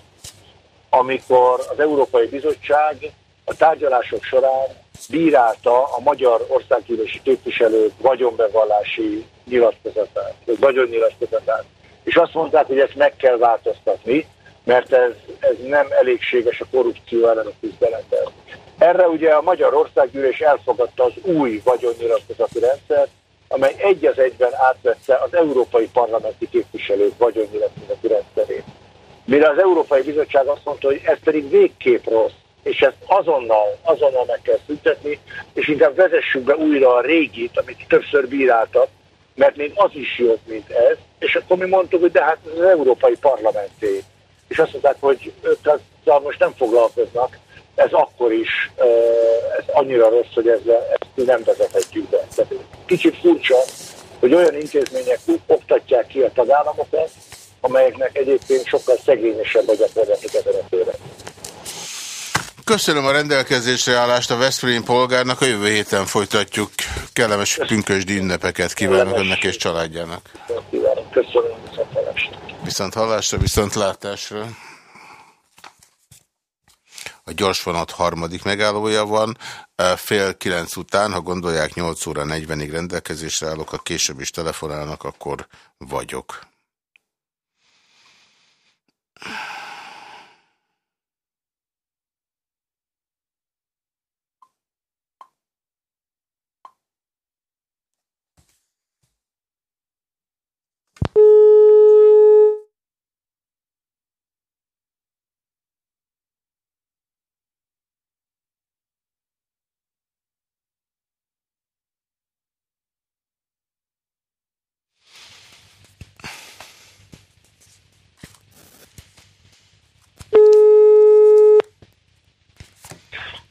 amikor az Európai Bizottság a tárgyalások során bírálta a magyar országgyűlési képviselők vagyonbevallási nyilatkozatát, vagy vagyonnyilatkozatát. És azt mondták, hogy ezt meg kell változtatni, mert ez, ez nem elégséges a korrupció ellen a küzdelemben. Erre ugye a Magyar Országgyűlés elfogadta az új vagyonnyilatkozati rendszert, amely egy az egyben átvette az európai parlamenti képviselők vagyonnyilatkozati rendszerét. Mire az Európai Bizottság azt mondta, hogy ez pedig végképp rossz, és ezt azonnal, azonnal meg kell szüntetni, és inkább vezessük be újra a régit, amit többször bíráltak, mert még az is jobb, mint ez, és akkor mi mondtuk, hogy de hát az Európai Parlamenté. És azt mondták, hogy ők azzal most nem foglalkoznak, ez akkor is, ez annyira rossz, hogy ezzel, ezt nem vezethetjük be. Tehát kicsit furcsa, hogy olyan intézmények oktatják ki a tagállamokat, amelyeknek egyébként sokkal szegényesebb a gyakorlatuk ezen a téren. Köszönöm a rendelkezésre állást a Veszprém polgárnak. A jövő héten folytatjuk. Kellemes pünkösdi ünnepeket kívánok önnek és családjának. Köszönöm, viszont hallásra. Viszont hallásra, viszont látásra. A gyorsvonat harmadik megállója van. Fél kilenc után, ha gondolják, 8 óra 40-ig rendelkezésre állok, ha később is telefonálnak, akkor vagyok.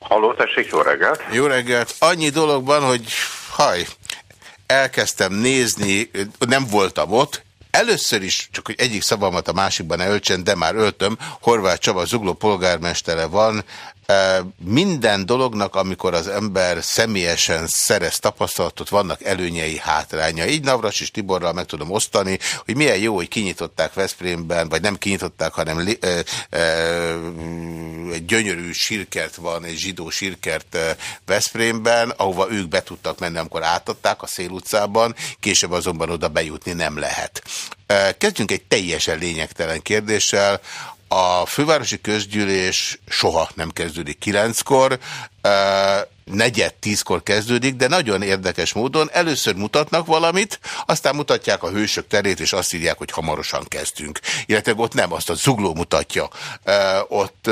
Halló, tessék, jó reggelt! Jó reggelt! Annyi dologban, hogy haj, elkezdtem nézni, nem voltam ott, Először is, csak hogy egyik szavamat a másikban öltsen, de már öltöm, Horváth Csaba Zugló polgármestere van, minden dolognak, amikor az ember személyesen szerez tapasztalatot, vannak előnyei, hátránya. Így Navras és Tiborral meg tudom osztani, hogy milyen jó, hogy kinyitották Veszprémben, vagy nem kinyitották, hanem egy gyönyörű sírkert van, egy zsidó sírkert Veszprémben, ahova ők be tudtak menni, amikor átadták a Szél utcában, később azonban oda bejutni nem lehet. Kezdjünk egy teljesen lényegtelen kérdéssel. A fővárosi közgyűlés soha nem kezdődik kilenckor, negyed tízkor kezdődik, de nagyon érdekes módon először mutatnak valamit, aztán mutatják a hősök terét, és azt írják, hogy hamarosan kezdünk. Illetve ott nem, azt a zugló mutatja. Ott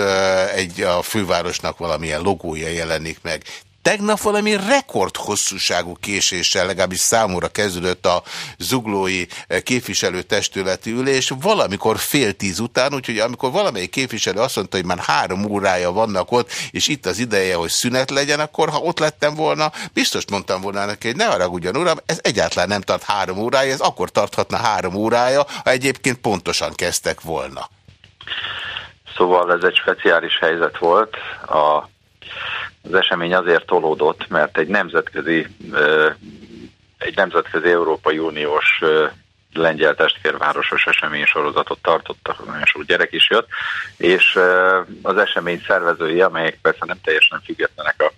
egy a fővárosnak valamilyen logója jelenik meg. Tegnap valami rekordhosszúságú késéssel, legalábbis számomra kezdődött a zuglói eh, képviselőtestületi ülés, valamikor fél tíz után, úgyhogy amikor valamelyik képviselő azt mondta, hogy már három órája vannak ott, és itt az ideje, hogy szünet legyen, akkor ha ott lettem volna, biztos mondtam volna neki, hogy ne haragudjon, uram, ez egyáltalán nem tart három órája, ez akkor tarthatna három órája, ha egyébként pontosan kezdtek volna. Szóval ez egy speciális helyzet volt. A az esemény azért tolódott, mert egy nemzetközi, egy nemzetközi Európai Uniós lengyel testvérvárosos esemény sorozatot tartottak, nagyon sok gyerek is jött, és az esemény szervezői, amelyek persze nem teljesen függetlenek a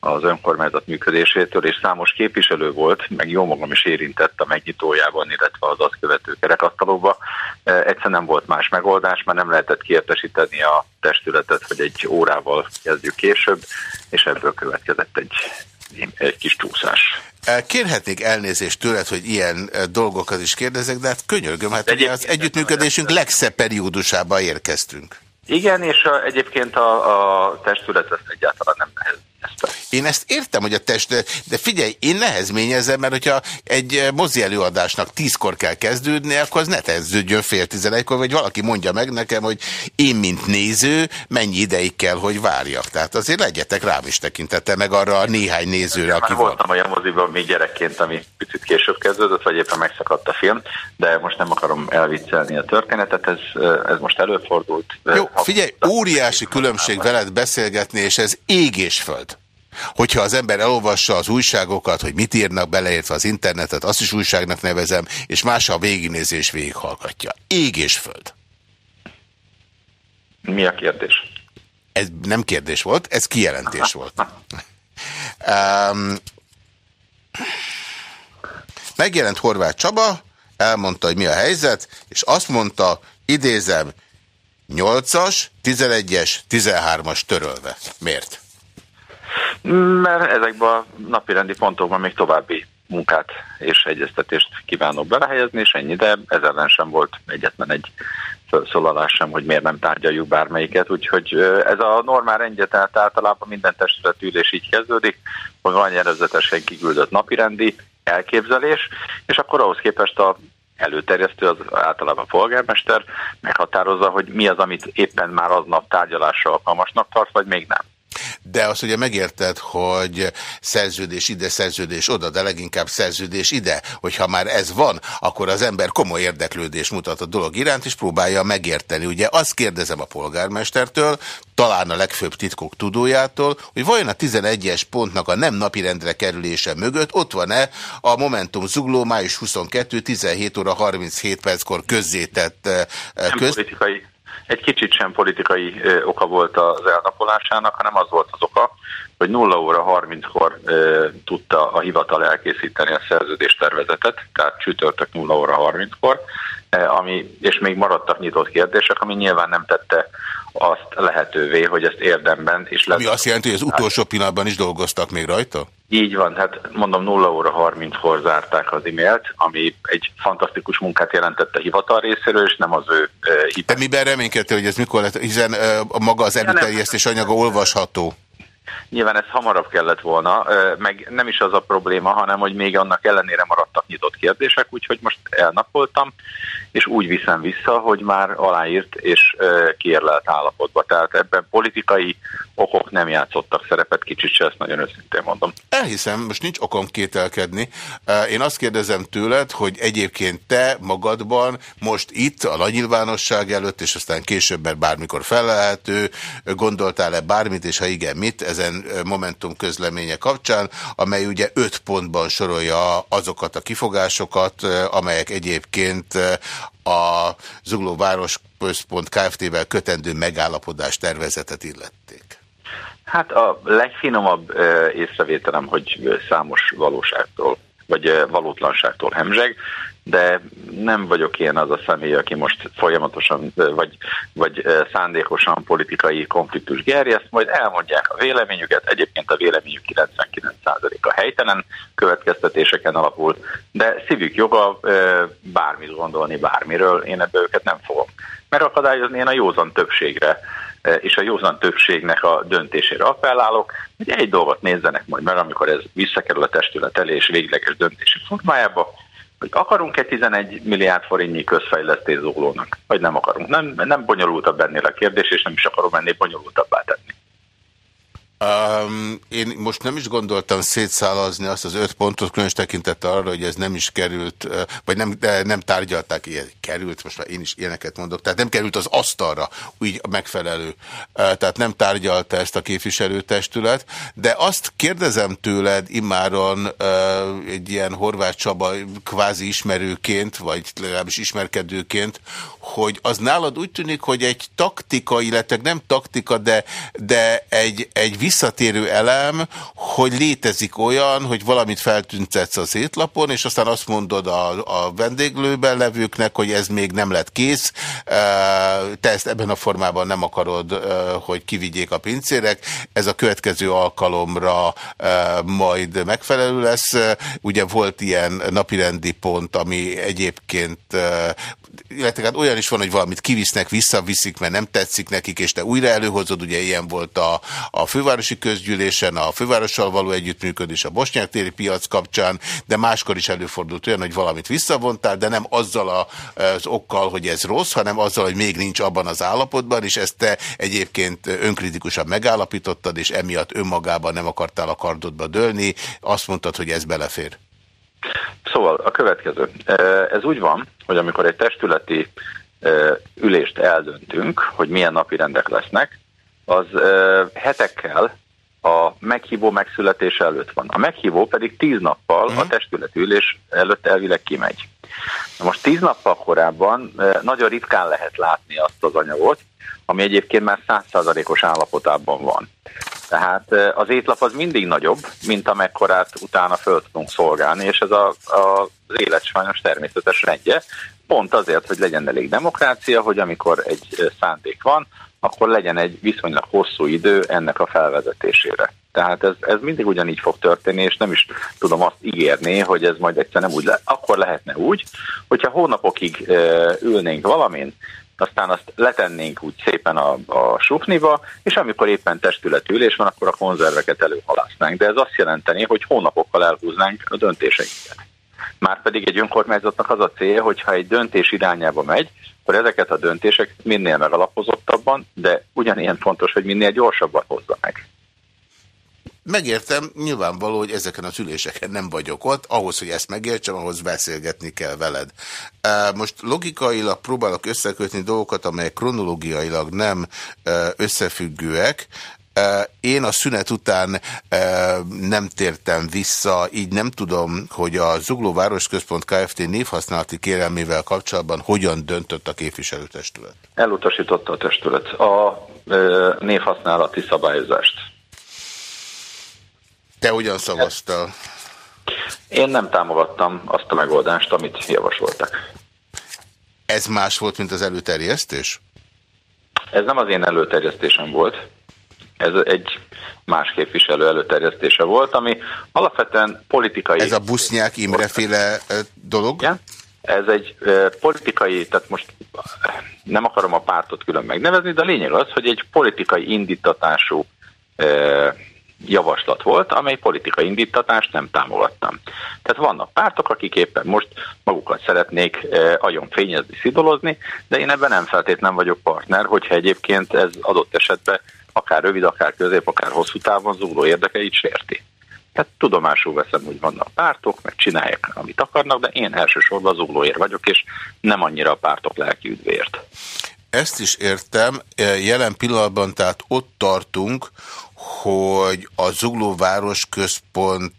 az önkormányzat működésétől, és számos képviselő volt, meg jó magam is érintett a megnyitójában, illetve az azt követő kerekasztalokba. E, egyszer nem volt más megoldás, mert nem lehetett kiértesíteni a testületet, hogy egy órával kezdjük később, és ebből következett egy, egy kis csúszás. Kérhetnék elnézést tőled, hogy ilyen dolgokat is kérdezek, de hát könyörgöm, hát ugye az együttműködésünk legszebb periódusába érkeztünk. Igen, és a, egyébként a, a testület ezt egyáltalán nem én ezt értem, hogy a test, de, figyelj, én nehezményezem, mert hogyha egy eh, mozi előadásnak tízkor kell kezdődni, akkor az ne kezdődjön fél tizenegykor, vagy valaki mondja meg nekem, hogy én, mint néző, mennyi ideig kell, hogy várjak. Tehát azért legyetek rám is tekintette meg arra a néhány nézőre, aki van. Voltam olyan moziban még gyerekként, ami picit később kezdődött, vagy éppen megszakadt a film, de most nem akarom elviccelni a történetet, ez, ez most előfordult. Jó, figyelj, óriási különbség veled beszélgetni, és ez ég és föld. Hogyha az ember elolvassa az újságokat, hogy mit írnak beleértve az internetet, azt is újságnak nevezem, és más a végignézés és végighallgatja. Ég és föld. Mi a kérdés? Ez nem kérdés volt, ez kijelentés volt. Um, megjelent Horváth Csaba, elmondta, hogy mi a helyzet, és azt mondta, idézem, 8-as, 11-es, 13-as törölve. Miért? Mert ezekben a napirendi pontokban még további munkát és egyeztetést kívánok belehelyezni, és ennyi, de ez ellen sem volt egyetlen egy felszólalás sem, hogy miért nem tárgyaljuk bármelyiket, úgyhogy ez a normál rendje, tehát általában minden testületülés így kezdődik, hogy van előzetesen kiküldött napirendi elképzelés, és akkor ahhoz képest a előterjesztő, az általában a polgármester meghatározza, hogy mi az, amit éppen már aznap tárgyalásra alkalmasnak tart, vagy még nem. De azt ugye megérted, hogy szerződés ide, szerződés oda, de leginkább szerződés ide, hogyha már ez van, akkor az ember komoly érdeklődés mutat a dolog iránt, és próbálja megérteni. Ugye azt kérdezem a polgármestertől, talán a legfőbb titkok tudójától, hogy vajon a 11-es pontnak a nem napirendre kerülése mögött ott van-e a Momentum Zugló május 22, 17 óra 37 perckor közzétett köz... politikai egy kicsit sem politikai oka volt az elnapolásának, hanem az volt az oka, hogy 0 óra 30-kor tudta a hivatal elkészíteni a szerződéstervezetet, tehát csütörtök 0 óra 30-kor, ami, és még maradtak nyitott kérdések, ami nyilván nem tette azt lehetővé, hogy ezt érdemben is Ami azt jelenti, hogy az utolsó pillanatban is dolgoztak még rajta? Így van, hát mondom 0 óra 30-kor zárták az e-mailt, ami egy fantasztikus munkát jelentett a hivatal részéről, és nem az ő uh. De miben reménykedte, hogy ez mikor lett, hiszen uh, maga az előterjesztés anyaga olvasható? Nyilván ez hamarabb kellett volna, meg nem is az a probléma, hanem hogy még annak ellenére maradtak nyitott kérdések, úgyhogy most elnapoltam, és úgy viszem vissza, hogy már aláírt és kiérlelt állapotba. Tehát ebben politikai okok nem játszottak szerepet, kicsit se ezt nagyon őszintén mondom. Elhiszem, most nincs okom kételkedni. Én azt kérdezem tőled, hogy egyébként te magadban most itt a nagy nyilvánosság előtt, és aztán később, mert bármikor felelhető, gondoltál-e bármit, és ha igen, mit ezen Momentum közleménye kapcsán, amely ugye öt pontban sorolja azokat a kifogásokat, amelyek egyébként a Zugló Város Központ Kft-vel kötendő megállapodás tervezetet illették. Hát a legfinomabb észrevételem, hogy számos valóságtól, vagy valótlanságtól hemzseg, de nem vagyok ilyen az a személy, aki most folyamatosan, vagy, vagy szándékosan politikai konfliktus gerjeszt, majd elmondják a véleményüket, egyébként a véleményük 99%-a helytelen következtetéseken alapul, de szívük joga bármit gondolni bármiről, én ebből őket nem fogom megakadályozni, én a józan többségre és a józan többségnek a döntésére appellálok, hogy egy dolgot nézzenek majd meg, amikor ez visszakerül a testület elé és végleges döntési formájába, hogy akarunk-e 11 milliárd forintnyi közfejlesztés zólónak, vagy nem akarunk. Nem, nem bonyolultabb ennél a kérdés, és nem is akarom ennél bonyolultabbá tenni. Um, én most nem is gondoltam szétszálazni azt az öt pontot, különös tekintettel arra, hogy ez nem is került, vagy nem, nem tárgyalták, ilyen került, most már én is ilyeneket mondok, tehát nem került az asztalra úgy megfelelő, tehát nem tárgyalta ezt a képviselőtestület, de azt kérdezem tőled immáron egy ilyen Horváth Csaba kvázi ismerőként, vagy legalábbis ismerkedőként, hogy az nálad úgy tűnik, hogy egy taktika, illetve nem taktika, de, de egy, egy visszatérő elem, hogy létezik olyan, hogy valamit feltüntetsz az étlapon, és aztán azt mondod a, a vendéglőben levőknek, hogy ez még nem lett kész, te ezt ebben a formában nem akarod, hogy kivigyék a pincérek, ez a következő alkalomra majd megfelelő lesz. Ugye volt ilyen napirendi pont, ami egyébként illetve hát olyan is van, hogy valamit kivisznek, visszaviszik, mert nem tetszik nekik, és te újra előhozod, ugye ilyen volt a, a fővárosi közgyűlésen, a fővárossal való együttműködés, a bosnyák téri piac kapcsán, de máskor is előfordult olyan, hogy valamit visszavontál, de nem azzal a, az okkal, hogy ez rossz, hanem azzal, hogy még nincs abban az állapotban, és ezt te egyébként önkritikusan megállapítottad, és emiatt önmagában nem akartál a kardodba dőlni, azt mondtad, hogy ez belefér. Szóval a következő. Ez úgy van, hogy amikor egy testületi ülést eldöntünk, hogy milyen napi rendek lesznek, az hetekkel a meghívó megszületése előtt van. A meghívó pedig tíz nappal a mhm. testületi ülés előtt elvileg kimegy. Na most tíz nappal korábban nagyon ritkán lehet látni azt az anyagot, ami egyébként már százszázalékos állapotában van. Tehát az étlap az mindig nagyobb, mint amekkorát utána föl tudunk szolgálni, és ez a, a, az élet sajnos természetes rendje. Pont azért, hogy legyen elég demokrácia, hogy amikor egy szándék van, akkor legyen egy viszonylag hosszú idő ennek a felvezetésére. Tehát ez, ez mindig ugyanígy fog történni, és nem is tudom azt ígérni, hogy ez majd egyszer nem úgy le. Akkor lehetne úgy, hogyha hónapokig e, ülnénk valamin, aztán azt letennénk úgy szépen a, a sufniba, és amikor éppen testületülés van, akkor a konzerveket előhalásznánk. De ez azt jelenteni, hogy hónapokkal elhúznánk a döntéseinket. Márpedig egy önkormányzatnak az a célja, hogyha egy döntés irányába megy, akkor ezeket a döntések minél megalapozottabban, de ugyanilyen fontos, hogy minél gyorsabban hozza meg. Megértem, nyilvánvaló, hogy ezeken az üléseken nem vagyok ott, ahhoz, hogy ezt megértsem, ahhoz beszélgetni kell veled. Most logikailag próbálok összekötni dolgokat, amelyek kronológiailag nem összefüggőek, én a szünet után nem tértem vissza, így nem tudom, hogy a Zugló Városközpont Kft. névhasználati kérelmével kapcsolatban hogyan döntött a képviselőtestület? Elutasította a testület a névhasználati szabályozást. Te hogyan szavaztál? Én nem támogattam azt a megoldást, amit javasoltak. Ez más volt, mint az előterjesztés? Ez nem az én előterjesztésem volt. Ez egy más képviselő előterjesztése volt, ami alapvetően politikai... Ez a Busznyák Imreféle dolog? Igen. Ez egy politikai, tehát most nem akarom a pártot külön megnevezni, de a lényeg az, hogy egy politikai indítatású javaslat volt, amely politikai indítatást nem támogattam. Tehát vannak pártok, akik éppen most magukat szeretnék eh, agyon fényezni, szidolozni, de én ebben nem feltétlenül vagyok partner, hogyha egyébként ez adott esetben akár rövid, akár közép, akár hosszú távon zúló érdekeit sérti. Tehát tudomásul veszem, hogy vannak pártok, meg csinálják, amit akarnak, de én elsősorban az uglóért vagyok, és nem annyira a pártok lelki üdvért. Ezt is értem. Jelen pillanatban tehát ott tartunk, hogy a Zugló Városközpont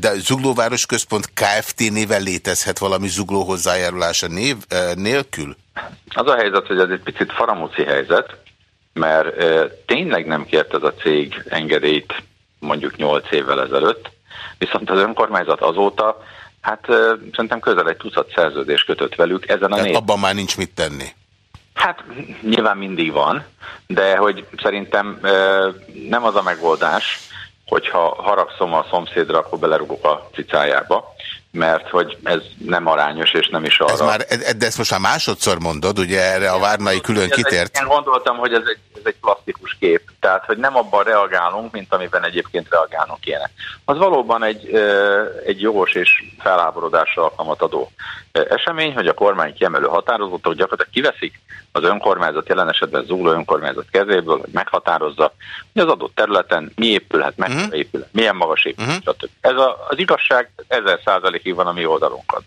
de Zugló Városközpont Kft. néven létezhet valami Zugló hozzájárulása név, nélkül? Az a helyzet, hogy ez egy picit faramúci helyzet, mert tényleg nem kért ez a cég engedélyt mondjuk 8 évvel ezelőtt, viszont az önkormányzat azóta, hát szerintem közel egy tucat szerződés kötött velük ezen a név. abban már nincs mit tenni. Hát nyilván mindig van, de hogy szerintem nem az a megoldás, hogyha haragszom a szomszédra, akkor belerugok a cicájába mert hogy ez nem arányos, és nem is arra. Ez már, de ezt most már másodszor mondod, ugye erre a Várnai külön kitért. Én gondoltam, hogy ez egy, ez egy plastikus kép, tehát hogy nem abban reagálunk, mint amiben egyébként reagálnunk kéne. Az valóban egy, egy jogos és feláborodásra alkalmat adó esemény, hogy a kormány kiemelő határozatok gyakorlatilag kiveszik az önkormányzat, jelen esetben Zúló önkormányzat kezéből, hogy meghatározza, hogy az adott területen mi épülhet, meg uh-huh. épülhet, milyen magas épülhet, uh-huh. stb. Ez a, az igazság ezer százalékig van a mi oldalunkon.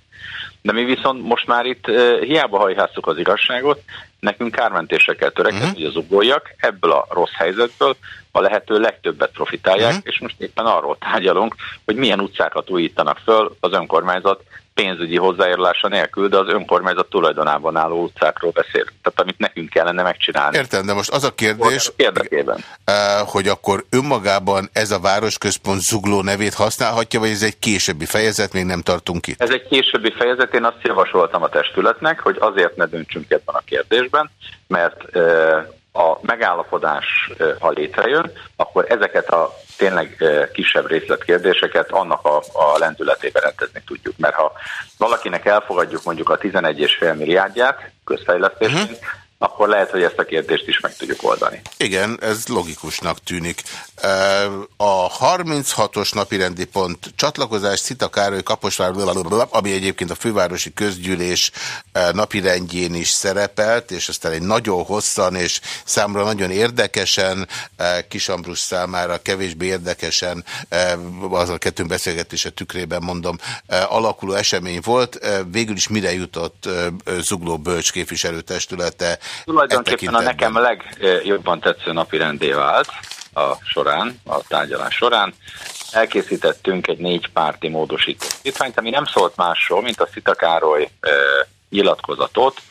De mi viszont most már itt uh, hiába hajházzuk az igazságot, nekünk kármentésre kell törekedni, uh-huh. hogy az ugójak ebből a rossz helyzetből a lehető legtöbbet profitálják, uh-huh. és most éppen arról tárgyalunk, hogy milyen utcákat újítanak föl az önkormányzat pénzügyi hozzájárulása nélkül, de az önkormányzat tulajdonában álló utcákról beszél. Tehát amit nekünk kellene megcsinálni. Értem, de most az a kérdés, érdekében. Eh, hogy akkor önmagában ez a városközpont zugló nevét használhatja, vagy ez egy későbbi fejezet, még nem tartunk itt? Ez egy későbbi fejezet, én azt javasoltam a testületnek, hogy azért ne döntsünk ebben a kérdésben, mert eh, a megállapodás, ha létrejön, akkor ezeket a tényleg kisebb részletkérdéseket annak a, a lendületében rendezni tudjuk. Mert ha valakinek elfogadjuk mondjuk a 11,5 milliárdját közfejlesztésként, uh-huh akkor lehet, hogy ezt a kérdést is meg tudjuk oldani. Igen, ez logikusnak tűnik. A 36-os napirendi pont csatlakozás Szita Károly Kaposvár, ami egyébként a fővárosi közgyűlés napirendjén is szerepelt, és aztán egy nagyon hosszan és számra nagyon érdekesen, Kisambrus számára kevésbé érdekesen, az a kettőnk beszélgetése tükrében mondom, alakuló esemény volt. Végül is mire jutott Zugló Bölcs képviselőtestülete Tulajdonképpen a nekem legjobban tetsző napi rendé vált a során, a tárgyalás során. Elkészítettünk egy négy párti módosítót, ami nem szólt másról, mint a Szita Károly e, nyilatkozatot,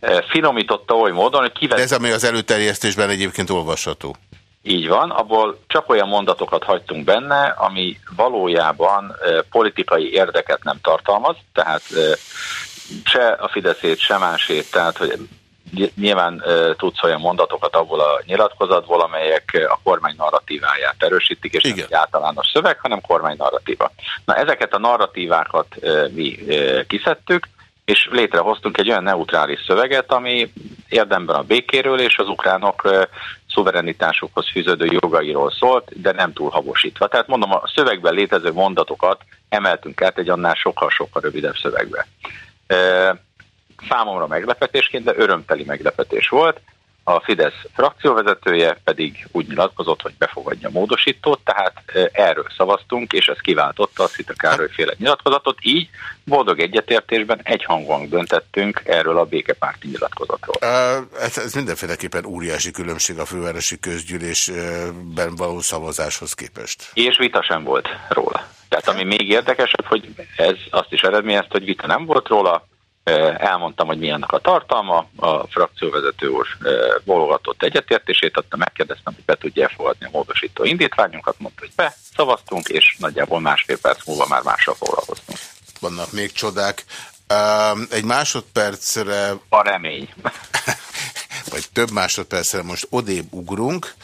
e, finomította oly módon, hogy kivet... Ez, ami az előterjesztésben egyébként olvasható. Így van, abból csak olyan mondatokat hagytunk benne, ami valójában e, politikai érdeket nem tartalmaz, tehát e, se a Fideszét, se másét, tehát hogy nyilván tudsz olyan mondatokat abból a nyilatkozatból, amelyek a kormány narratíváját erősítik, és Igen. nem egy általános szöveg, hanem kormány narratíva. Na ezeket a narratívákat mi kiszedtük, és létrehoztunk egy olyan neutrális szöveget, ami érdemben a békéről és az ukránok szuverenitásukhoz fűződő jogairól szólt, de nem túl habosítva. Tehát mondom, a szövegben létező mondatokat emeltünk át egy annál sokkal-sokkal rövidebb szövegbe számomra meglepetésként, de örömteli meglepetés volt. A Fidesz frakcióvezetője pedig úgy nyilatkozott, hogy befogadja a módosítót, tehát erről szavaztunk, és ez kiváltotta a Szita Károly féle nyilatkozatot, így boldog egyetértésben egyhangúan döntettünk erről a békepárti nyilatkozatról. Ez, ez mindenféleképpen óriási különbség a fővárosi közgyűlésben való szavazáshoz képest. És vita sem volt róla. Tehát ami még érdekesebb, hogy ez azt is eredményezte, hogy vita nem volt róla, elmondtam, hogy mi ennek a tartalma, a frakcióvezető úr bologatott egyetértését, adta, megkérdeztem, hogy be tudja elfogadni a módosító indítványunkat, mondta, hogy be, szavaztunk, és nagyjából másfél perc múlva már mással foglalkoztunk. Vannak még csodák. Egy másodpercre... A remény. vagy több másodpercre most odébb ugrunk.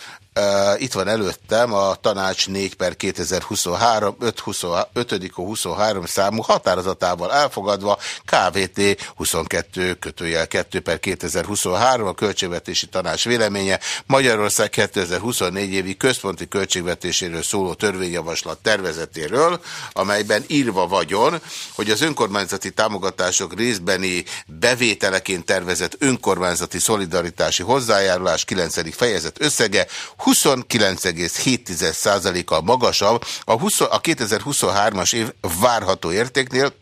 Itt van előttem a tanács 4 per 2023, 5, 5. 23 számú határozatával elfogadva KVT 22 kötőjel 2 per 2023 a költségvetési tanács véleménye Magyarország 2024 évi központi költségvetéséről szóló törvényjavaslat tervezetéről, amelyben írva vagyon, hogy az önkormányzati támogatások részbeni bevételeként tervezett önkormányzati szolidaritási hozzájárulás 9. fejezet összege 29,7%-kal magasabb a, a 2023-as év várható értéknél,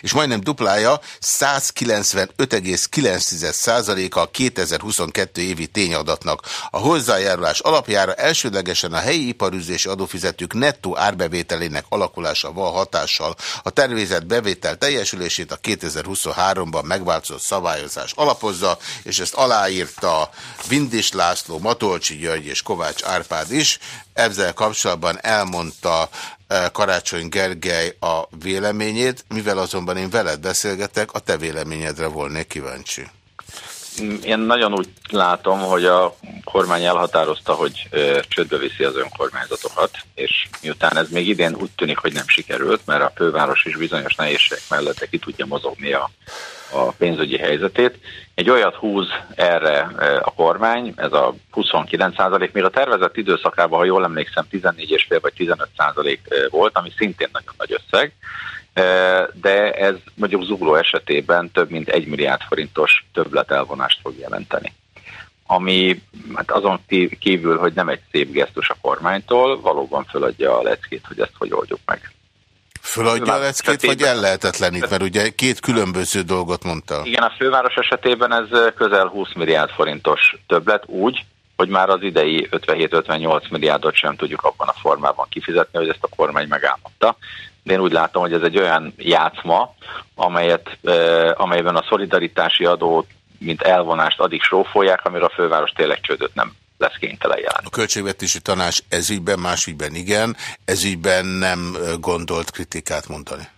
és majdnem duplája 195,9%-a a 2022 évi tényadatnak. A hozzájárulás alapjára elsődlegesen a helyi iparűzési adófizetők nettó árbevételének alakulásával hatással a tervezett bevétel teljesülését a 2023-ban megváltozott szabályozás alapozza, és ezt aláírta Vindis László, Matolcsi György és Kovács Árpád is. Ezzel kapcsolatban elmondta Karácsony Gergely a véleményét, mivel azonban én veled beszélgetek, a te véleményedre volnék kíváncsi. Én nagyon úgy látom, hogy a kormány elhatározta, hogy csődbe viszi az önkormányzatokat, és miután ez még idén úgy tűnik, hogy nem sikerült, mert a főváros is bizonyos nehézségek mellett ki tudja mozogni a a pénzügyi helyzetét. Egy olyat húz erre a kormány, ez a 29 százalék, még a tervezett időszakában, ha jól emlékszem, 14,5 vagy 15 százalék e, volt, ami szintén nagyon nagy összeg, de ez mondjuk zugló esetében több mint 1 milliárd forintos többletelvonást fog jelenteni ami hát azon kívül, hogy nem egy szép gesztus a kormánytól, valóban föladja a leckét, hogy ezt hogy oldjuk meg. Föladja a leckét, vagy el lehetetlenít? Mert ugye két különböző dolgot mondta. Igen, a főváros esetében ez közel 20 milliárd forintos többlet úgy, hogy már az idei 57-58 milliárdot sem tudjuk abban a formában kifizetni, hogy ezt a kormány megálmodta. Én úgy látom, hogy ez egy olyan játszma, amelyet, amelyben a szolidaritási adót, mint elvonást addig srófolják, amire a főváros tényleg csődöt nem lesz kénytelen járni. A költségvetési tanács ezügyben, másügyben igen, ezügyben nem gondolt kritikát mondani.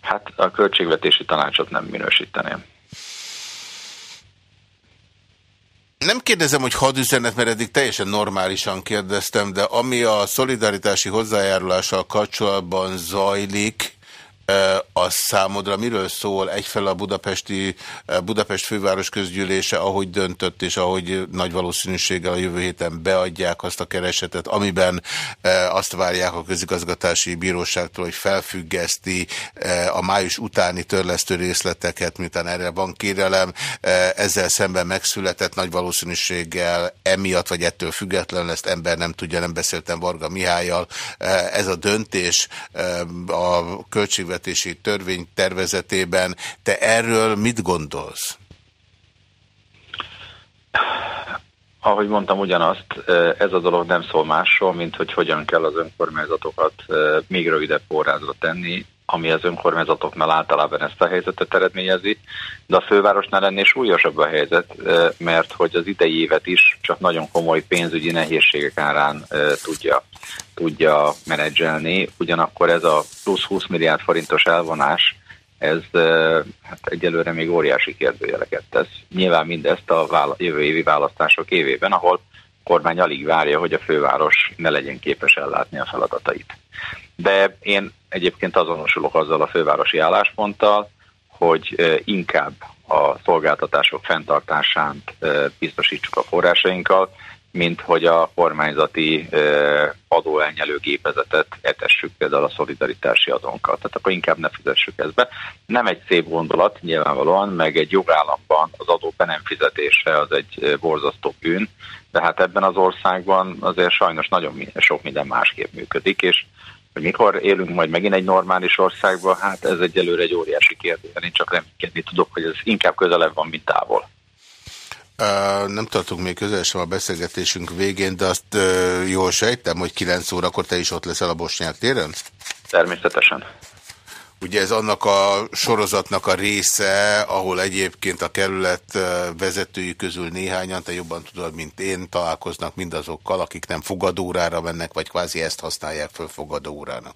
Hát a költségvetési tanácsot nem minősíteném. Nem kérdezem, hogy hadüzenet, mert eddig teljesen normálisan kérdeztem, de ami a szolidaritási hozzájárulással kapcsolatban zajlik, az számodra miről szól egyfelől a budapesti, Budapest főváros közgyűlése, ahogy döntött, és ahogy nagy valószínűséggel a jövő héten beadják azt a keresetet, amiben azt várják a közigazgatási bíróságtól, hogy felfüggeszti a május utáni törlesztő részleteket, miután erre van kérelem, ezzel szemben megszületett nagy valószínűséggel emiatt, vagy ettől független, ezt ember nem tudja, nem beszéltem Varga Mihályjal, ez a döntés a költségvetés költségvetési törvény tervezetében. Te erről mit gondolsz? Ahogy mondtam, ugyanazt, ez a dolog nem szól másról, mint hogy hogyan kell az önkormányzatokat még rövidebb forrázra tenni, ami az önkormányzatoknál általában ezt a helyzetet eredményezi, de a fővárosnál ennél súlyosabb a helyzet, mert hogy az idei évet is csak nagyon komoly pénzügyi nehézségek árán tudja, tudja menedzselni, ugyanakkor ez a plusz 20 milliárd forintos elvonás, ez hát egyelőre még óriási kérdőjeleket tesz. Nyilván mindezt a jövő évi választások évében, ahol a kormány alig várja, hogy a főváros ne legyen képes ellátni a feladatait. De én egyébként azonosulok azzal a fővárosi állásponttal, hogy inkább a szolgáltatások fenntartásán biztosítsuk a forrásainkkal, mint hogy a kormányzati adóelnyelő gépezetet etessük például a szolidaritási adónkkal. Tehát akkor inkább ne fizessük ezt be. Nem egy szép gondolat nyilvánvalóan, meg egy jogállamban az adó be nem fizetése az egy borzasztó bűn, de hát ebben az országban azért sajnos nagyon sok minden másképp működik, és hogy mikor élünk majd megint egy normális országban, hát ez egyelőre egy óriási kérdés. Én csak reménykedni tudok, hogy ez inkább közelebb van, mint távol. Uh, nem tartunk még közel sem a beszélgetésünk végén, de azt uh, jól sejtem, hogy 9 órakor te is ott leszel a Bosnyák téren? Természetesen. Ugye ez annak a sorozatnak a része, ahol egyébként a kerület vezetői közül néhányan, te jobban tudod, mint én, találkoznak mindazokkal, akik nem fogadórára mennek, vagy kvázi ezt használják föl fogadórának.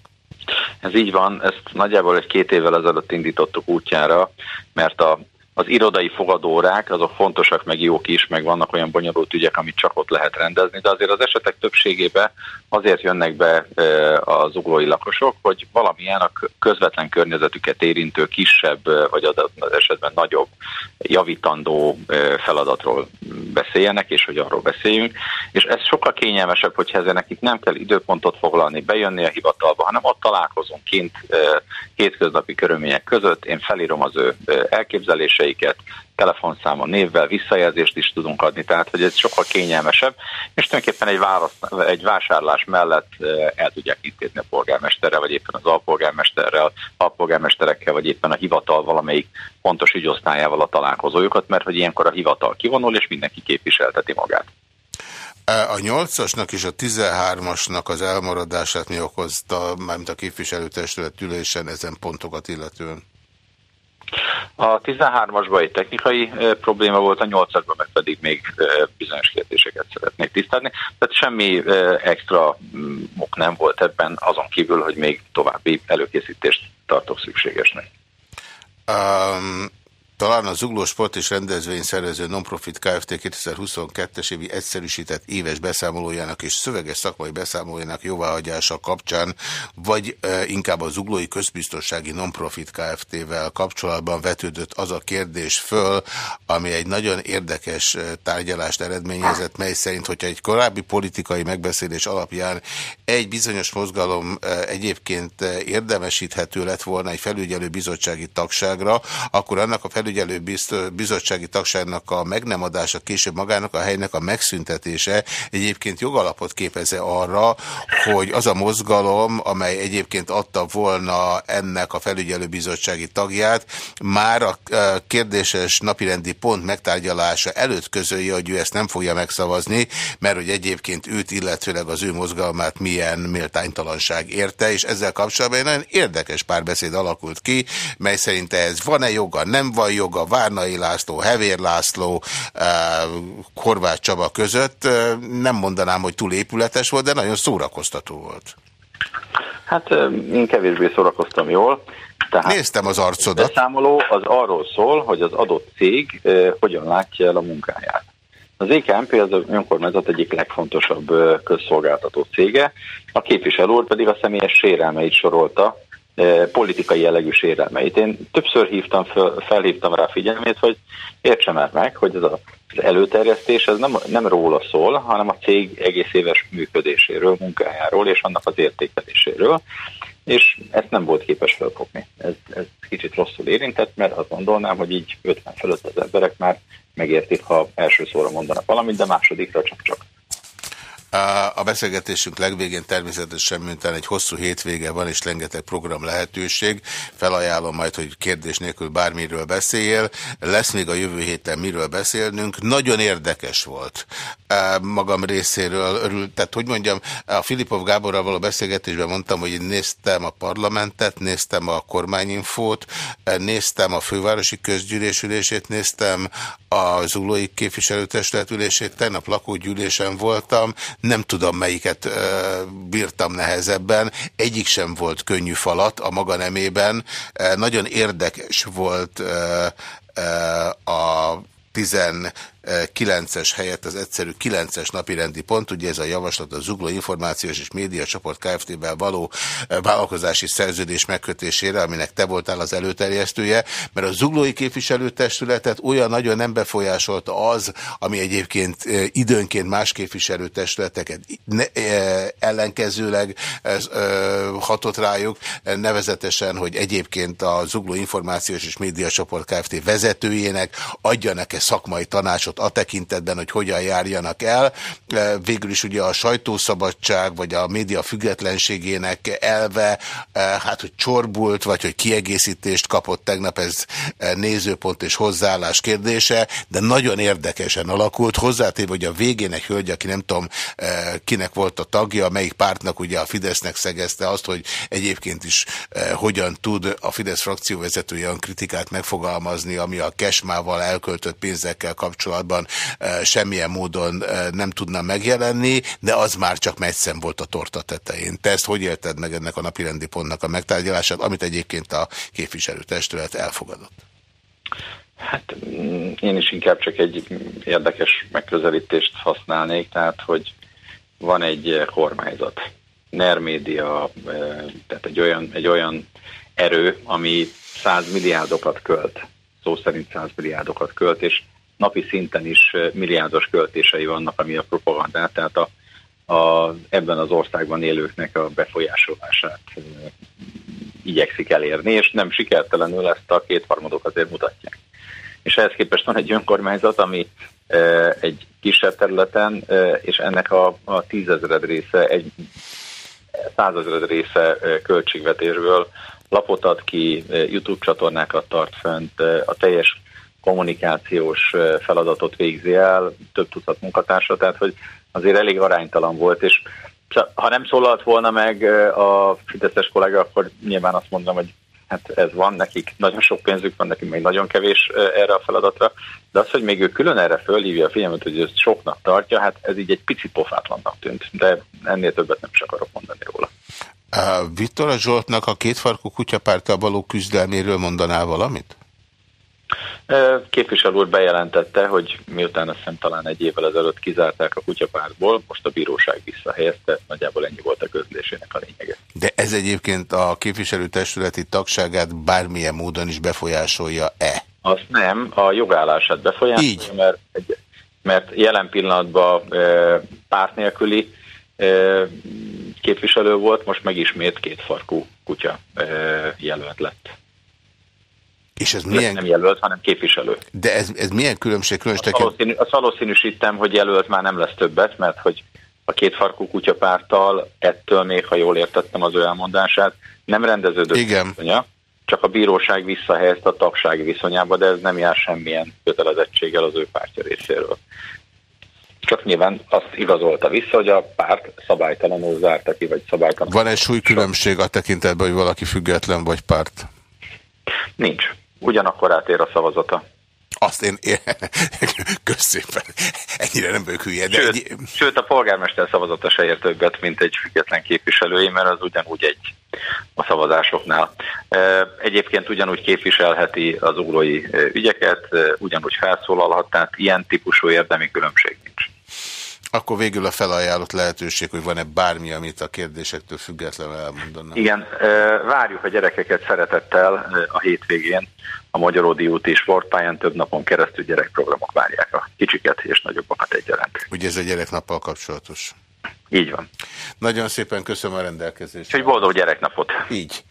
Ez így van, ezt nagyjából egy két évvel ezelőtt indítottuk útjára, mert a az irodai fogadórák, azok fontosak, meg jók is, meg vannak olyan bonyolult ügyek, amit csak ott lehet rendezni, de azért az esetek többségében azért jönnek be az uglói lakosok, hogy valamilyen a közvetlen környezetüket érintő kisebb, vagy az esetben nagyobb javítandó feladatról beszéljenek, és hogy arról beszéljünk. És ez sokkal kényelmesebb, hogyha ezzel nekik nem kell időpontot foglalni, bejönni a hivatalba, hanem ott találkozunk kint hétköznapi körülmények között, én felírom az ő elképzeléseiket, telefonszámon, névvel, visszajelzést is tudunk adni, tehát hogy ez sokkal kényelmesebb, és tulajdonképpen egy, választ, egy vásárlás mellett el tudják intézni a polgármesterrel, vagy éppen az alpolgármesterrel, alpolgármesterekkel, vagy éppen a hivatal valamelyik pontos ügyosztályával a találkozójukat, mert hogy ilyenkor a hivatal kivonul, és mindenki képviselteti magát. A 8-asnak és a 13-asnak az elmaradását mi okozta, mármint a képviselőtestület ülésen ezen pontokat illetően? A 13-asban egy technikai probléma volt, a 8-asban meg pedig még bizonyos kérdéseket szeretnék tisztázni. Tehát semmi extra mm, ok nem volt ebben, azon kívül, hogy még további előkészítést tartok szükségesnek. Um, talán a Zugló Sport és Rendezvény szervező Nonprofit Kft. 2022-es évi egyszerűsített éves beszámolójának és szöveges szakmai beszámolójának jóváhagyása kapcsán, vagy e, inkább a Zuglói Közbiztonsági Nonprofit Kft-vel kapcsolatban vetődött az a kérdés föl, ami egy nagyon érdekes tárgyalást eredményezett, mely szerint, hogyha egy korábbi politikai megbeszélés alapján egy bizonyos mozgalom e, egyébként érdemesíthető lett volna egy felügyelő bizottsági tagságra, akkor annak a felügyelő felügyelő bizottsági tagságnak a meg később magának a helynek a megszüntetése egyébként jogalapot képeze arra, hogy az a mozgalom, amely egyébként adta volna ennek a felügyelő bizottsági tagját, már a kérdéses napirendi pont megtárgyalása előtt közölje, hogy ő ezt nem fogja megszavazni, mert hogy egyébként őt, illetőleg az ő mozgalmát milyen méltánytalanság érte, és ezzel kapcsolatban egy nagyon érdekes párbeszéd alakult ki, mely szerint ez van-e joga, nem van joga Várnai László, Hevér László, eh, Horváth Csaba között. Eh, nem mondanám, hogy túl épületes volt, de nagyon szórakoztató volt. Hát eh, én kevésbé szórakoztam jól. Tehát Néztem az arcodat. A beszámoló az arról szól, hogy az adott cég hogyan látja el a munkáját. Az EKMP az a önkormányzat egyik legfontosabb közszolgáltató cége, a képviselő úr pedig a személyes sérelmeit sorolta, politikai jellegű sérelmeit. Én többször hívtam fel, felhívtam rá figyelmét, hogy értse már meg, hogy ez az előterjesztés ez nem, nem róla szól, hanem a cég egész éves működéséről, munkájáról és annak az értékeléséről, és ezt nem volt képes felfogni. Ez, ez kicsit rosszul érintett, mert azt gondolnám, hogy így 50 fölött az emberek már megértik, ha első szóra mondanak valamit, de másodikra csak-csak. A beszélgetésünk legvégén természetesen miután egy hosszú hétvége van és rengeteg program lehetőség, felajánlom majd, hogy kérdés nélkül bármiről beszéljél. Lesz még a jövő héten miről beszélnünk. Nagyon érdekes volt magam részéről. Örül, tehát hogy mondjam, a Filipov Gáborral való beszélgetésben mondtam, hogy néztem a parlamentet, néztem a kormányinfót, néztem a fővárosi közgyűlésülését, néztem a Zulói képviselőtestület ülését, tegnap lakógyűlésen voltam, nem tudom melyiket bírtam nehezebben, egyik sem volt könnyű falat a maga nemében, nagyon érdekes volt a 19-es helyett az egyszerű 9-es napirendi pont, ugye ez a javaslat a Zugló Információs és Média Csoport Kft-vel való eh, vállalkozási szerződés megkötésére, aminek te voltál az előterjesztője, mert a Zuglói képviselőtestületet olyan nagyon nem befolyásolta az, ami egyébként eh, időnként más képviselőtestületeket eh, ellenkezőleg hatott rájuk, nevezetesen, hogy egyébként a Zugló Információs és Média Csoport Kft. vezetőjének adjanak-e szakmai tanácsot a tekintetben, hogy hogyan járjanak el. E, végül is ugye a sajtószabadság, vagy a média függetlenségének elve, e, hát hogy csorbult, vagy hogy kiegészítést kapott tegnap, ez e, nézőpont és hozzáállás kérdése, de nagyon érdekesen alakult. Hozzátéve, hogy a végén egy hölgy, aki nem tudom kinek volt a tagja, melyik pártnak ugye a Fidesznek szegezte azt, hogy egyébként is hogyan tud a Fidesz frakcióvezetője olyan kritikát megfogalmazni, ami a Kesmával elköltött pénzekkel kapcsolatban semmilyen módon nem tudna megjelenni, de az már csak meccsen volt a torta tetején. Te ezt hogy élted meg ennek a napirendi pontnak a megtárgyalását, amit egyébként a képviselőtestület elfogadott? Hát mm, én is inkább csak egy érdekes megközelítést használnék, tehát hogy van egy kormányzat, NER média, tehát egy olyan, egy olyan erő, ami 100 milliárdokat költ, szó szerint 100 milliárdokat költ, és napi szinten is milliárdos költései vannak, ami a propagandát, tehát a, a, ebben az országban élőknek a befolyásolását igyekszik elérni, és nem sikertelenül ezt a kétharmadok azért mutatják. És ehhez képest van egy önkormányzat, ami egy kisebb területen, és ennek a, a tízezred része, egy százezred része költségvetésből lapot ad ki, YouTube csatornákat tart fönt, a teljes kommunikációs feladatot végzi el, több tucat munkatársa, tehát hogy azért elég aránytalan volt, és ha nem szólalt volna meg a Fideszes kollega, akkor nyilván azt mondom, hogy hát ez van, nekik nagyon sok pénzük van, nekik még nagyon kevés erre a feladatra, de az, hogy még ő külön erre fölhívja a figyelmet, hogy ezt soknak tartja, hát ez így egy pici pofátlannak tűnt, de ennél többet nem is akarok mondani róla. Viktor Zsoltnak a kétfarkú kutyapárttal való küzdelméről mondanál valamit? Képviselő úr bejelentette, hogy miután azt hiszem talán egy évvel ezelőtt kizárták a kutyapártból, most a bíróság visszahelyezte, nagyjából ennyi volt a közlésének a lényege. De ez egyébként a képviselőtestületi tagságát bármilyen módon is befolyásolja-e? Azt nem, a jogállását befolyásolja, Így. Mert, mert jelen pillanatban párt nélküli képviselő volt, most meg ismét kétfarkú kutya jelölt lett. És ez milyen... Nem jelölt, hanem képviselő. De ez, ez milyen különbség? Különös azt, valószínű, azt valószínűsítem, hogy jelölt már nem lesz többet, mert hogy a két farkú kutyapárttal ettől még, ha jól értettem az ő elmondását, nem rendeződött Igen. Viszonya, csak a bíróság visszahelyezte a tagsági viszonyába, de ez nem jár semmilyen kötelezettséggel az ő pártja részéről. Csak nyilván azt igazolta vissza, hogy a párt szabálytalanul zárta ki, vagy szabálytalanul. Van egy súlykülönbség a tekintetben, hogy valaki független vagy párt? Nincs ugyanakkor átér a szavazata. Azt én, én köszépen, ennyire nem vagyok hülye. De sőt, egy... sőt, a polgármester szavazata se ér többet, mint egy független képviselői, mert az ugyanúgy egy a szavazásoknál. Egyébként ugyanúgy képviselheti az ugrói ügyeket, ugyanúgy felszólalhat, tehát ilyen típusú érdemi különbség nincs. Akkor végül a felajánlott lehetőség, hogy van-e bármi, amit a kérdésektől függetlenül elmondanak. Igen, várjuk a gyerekeket szeretettel a hétvégén a Magyaródi úti sportpályán több napon keresztül gyerekprogramok várják a kicsiket és nagyobbakat egyaránt. Ugye ez a gyereknappal kapcsolatos? Így van. Nagyon szépen köszönöm a rendelkezést. Egy boldog gyereknapot. Így.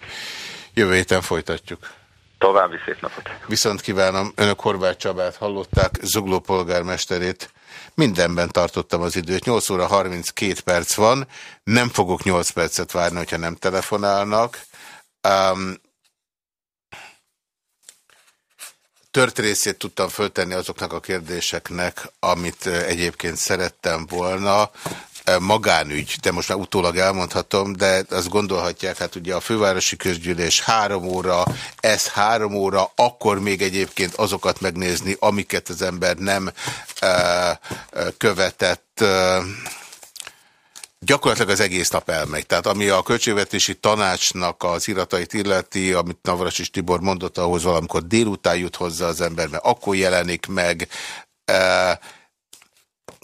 Jövő héten folytatjuk. További szép napot. Viszont kívánom, önök Horváth Csabát hallották, Zugló polgármesterét. Mindenben tartottam az időt. 8 óra 32 perc van. Nem fogok 8 percet várni, hogyha nem telefonálnak. Um, tört részét tudtam föltenni azoknak a kérdéseknek, amit egyébként szerettem volna magánügy, de most már utólag elmondhatom, de azt gondolhatják, hát ugye a fővárosi közgyűlés három óra, ez három óra, akkor még egyébként azokat megnézni, amiket az ember nem követett, gyakorlatilag az egész nap elmegy. Tehát ami a költségvetési tanácsnak az iratait illeti, amit Navras Tibor mondott, ahhoz valamikor délután jut hozzá az ember, mert akkor jelenik meg, e,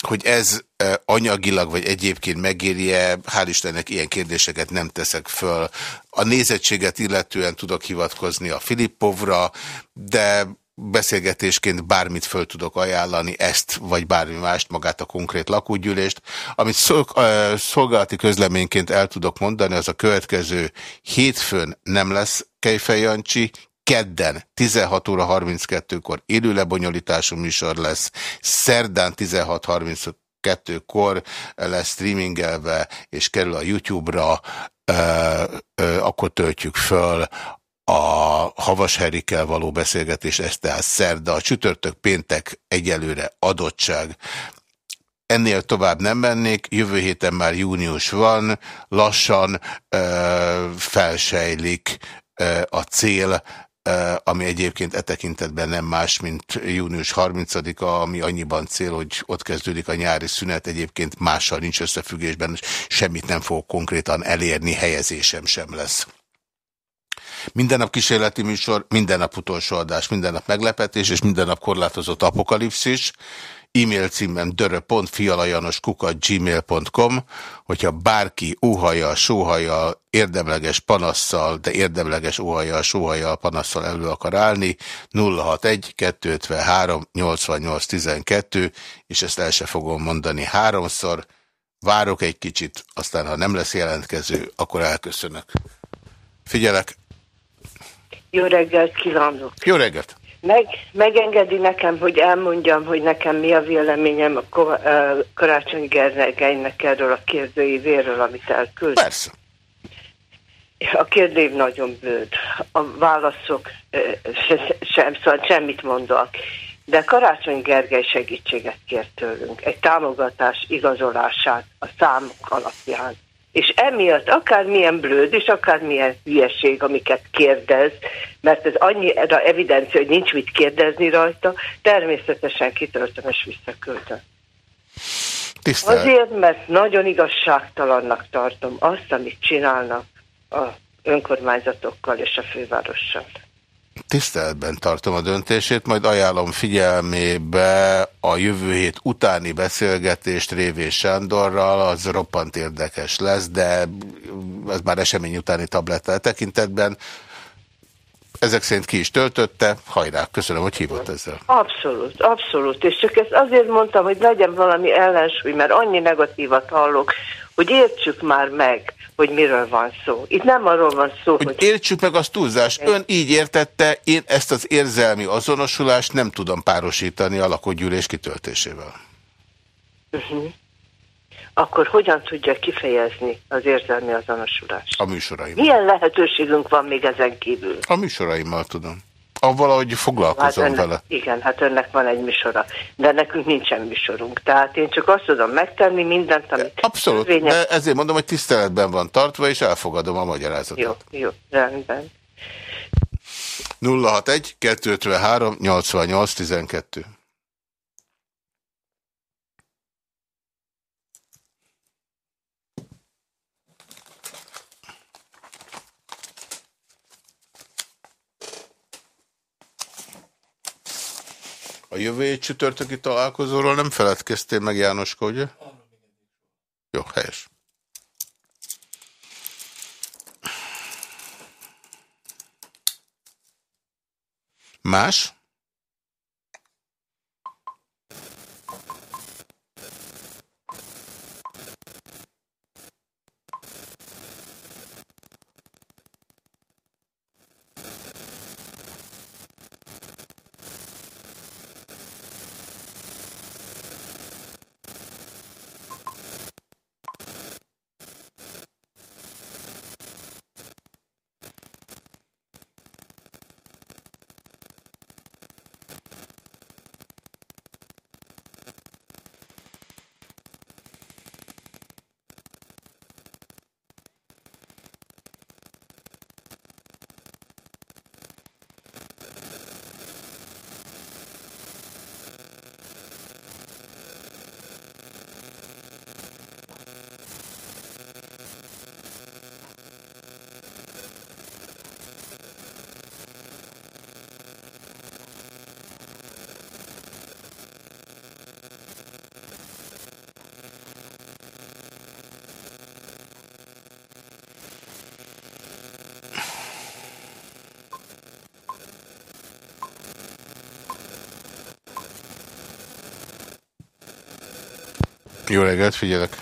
hogy ez anyagilag vagy egyébként megérje, hál' Istennek ilyen kérdéseket nem teszek föl. A nézettséget illetően tudok hivatkozni a Filippovra, de beszélgetésként bármit föl tudok ajánlani, ezt vagy bármi mást, magát a konkrét lakógyűlést. Amit szolgálati közleményként el tudok mondani, az a következő hétfőn nem lesz Kejfej Jancsi, kedden 16 óra 32-kor élő lebonyolítású műsor lesz, szerdán 16.32-kor lesz streamingelve, és kerül a YouTube-ra, akkor töltjük föl a Havas Herikkel való beszélgetés, ez tehát szerda, a csütörtök péntek egyelőre adottság. Ennél tovább nem mennék, jövő héten már június van, lassan ö, felsejlik ö, a cél, ami egyébként e tekintetben nem más, mint június 30-a, ami annyiban cél, hogy ott kezdődik a nyári szünet, egyébként mással nincs összefüggésben, semmit nem fog konkrétan elérni, helyezésem sem lesz. Minden nap kísérleti műsor, minden nap utolsó adás, minden nap meglepetés, és minden nap korlátozott apokalipszis e-mail címem dörö.fialajanoskukat.gmail.com Hogyha bárki óhaja, sóhaja, érdemleges panasszal, de érdemleges óhaja, sóhaja, panasszal elő akar állni, 061 253 88 12, és ezt el se fogom mondani háromszor. Várok egy kicsit, aztán ha nem lesz jelentkező, akkor elköszönök. Figyelek! Jó reggelt kívánok! Jó reggelt! Meg, megengedi nekem, hogy elmondjam, hogy nekem mi a véleményem a Karácsony Gergelynek erről a kérdőívéről, amit elküld. Persze. A kérdév nagyon bőd. A válaszok sem, szóval semmit mondok. De Karácsony Gergely segítséget kért tőlünk. Egy támogatás igazolását a számok alapján és emiatt akármilyen blőd, és akármilyen hülyeség, amiket kérdez, mert ez annyira evidencia, hogy nincs mit kérdezni rajta, természetesen kitöltöm és visszaküldöm. Tisztelt. Azért, mert nagyon igazságtalannak tartom azt, amit csinálnak a önkormányzatokkal és a fővárossal. Tiszteletben tartom a döntését, majd ajánlom figyelmébe a jövő hét utáni beszélgetést Révés Sándorral, az roppant érdekes lesz, de ez már esemény utáni tablettel tekintetben. Ezek szerint ki is töltötte, hajrá, köszönöm, hogy hívott ezzel. Abszolút, abszolút, és csak ezt azért mondtam, hogy legyen valami ellensúly, mert annyi negatívat hallok, hogy értsük már meg, hogy miről van szó. Itt nem arról van szó, hogy... hogy... Értsük meg az túlzás. Ön így értette, én ezt az érzelmi azonosulást nem tudom párosítani a lakógyűlés kitöltésével. Uh -huh. Akkor hogyan tudja kifejezni az érzelmi azonosulást? A műsoraimmal. Milyen lehetőségünk van még ezen kívül? A műsoraimmal tudom. Avval, ahogy foglalkozom hát önnek, vele. Igen, hát önnek van egy műsora, de nekünk nincsen műsorunk. Tehát én csak azt tudom megtenni mindent, amit... Abszolút, törvények... de ezért mondom, hogy tiszteletben van tartva, és elfogadom a magyarázatot. Jó, jó, rendben. 061 253 88 12 A jövő egy csütörtöki találkozóról nem feledkeztél meg, Jánoska, ugye? Jó, helyes. Más? Jó reggelt, figyelek.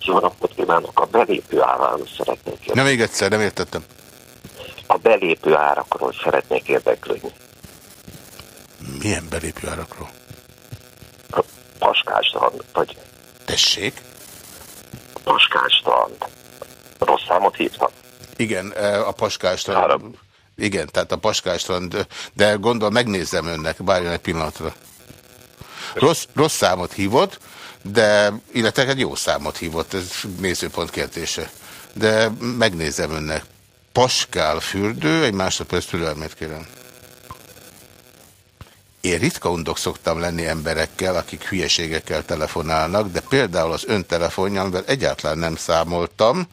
Jó napot kívánok! A belépő áráról szeretnék érdeklődni. Nem, még egyszer, nem értettem. A belépő árakról szeretnék érdeklődni. Milyen belépő árakról? A Paskásstrand, vagy... Tessék? Paskásstrand. Rossz számot hívtam? Igen, e, a Paskásstrand. Áram. Igen, tehát a Paskásstrand, de gondol, megnézem önnek, várjon egy pillanatra. Rossz, rossz számot hívott, de, illetve egy jó számot hívott, ez nézőpont kérdése. De megnézem önnek. Paskál fürdő, egy másodperc türelmét kérem. Én ritka undok szoktam lenni emberekkel, akik hülyeségekkel telefonálnak, de például az ön telefonja, amivel egyáltalán nem számoltam,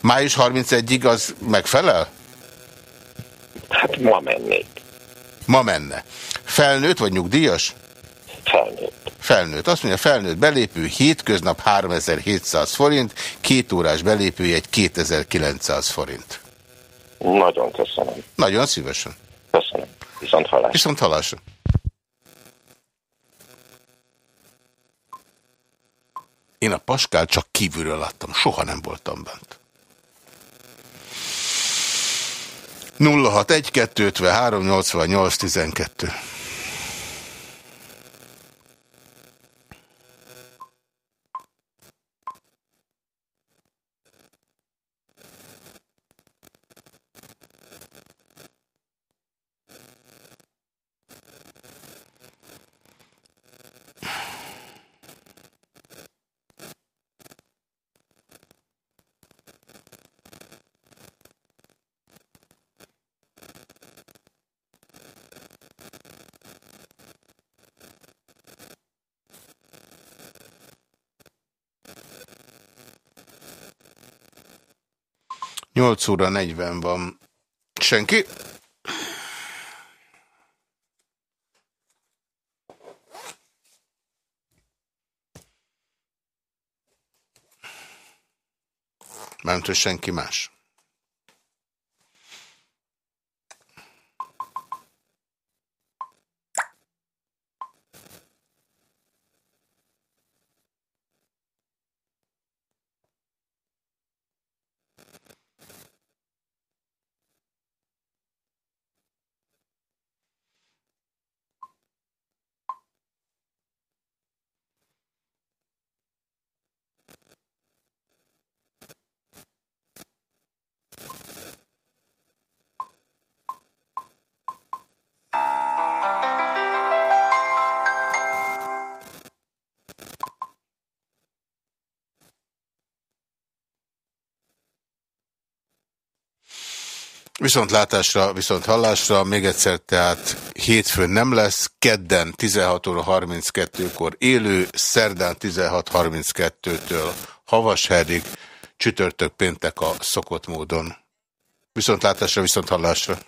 Május 31-ig az megfelel? Hát ma mennék. Ma menne. Felnőtt vagy nyugdíjas? Felnőtt. Azt mondja, felnőtt belépő hétköznap 3700 forint, két órás belépő egy 2900 forint. Nagyon köszönöm. Nagyon szívesen. Köszönöm. Viszont hallásra. Viszont hallásra. Én a Paskál csak kívülről láttam, soha nem voltam bent. 061 253 88 12 8 óra 40 van. Senki? Mármint, hogy senki más. Viszont látásra, viszont hallásra, még egyszer, tehát hétfőn nem lesz, kedden 16 óra 32-kor élő, szerdán 16.32-től havasherig, csütörtök péntek a szokott módon. Viszont látásra, viszont hallásra.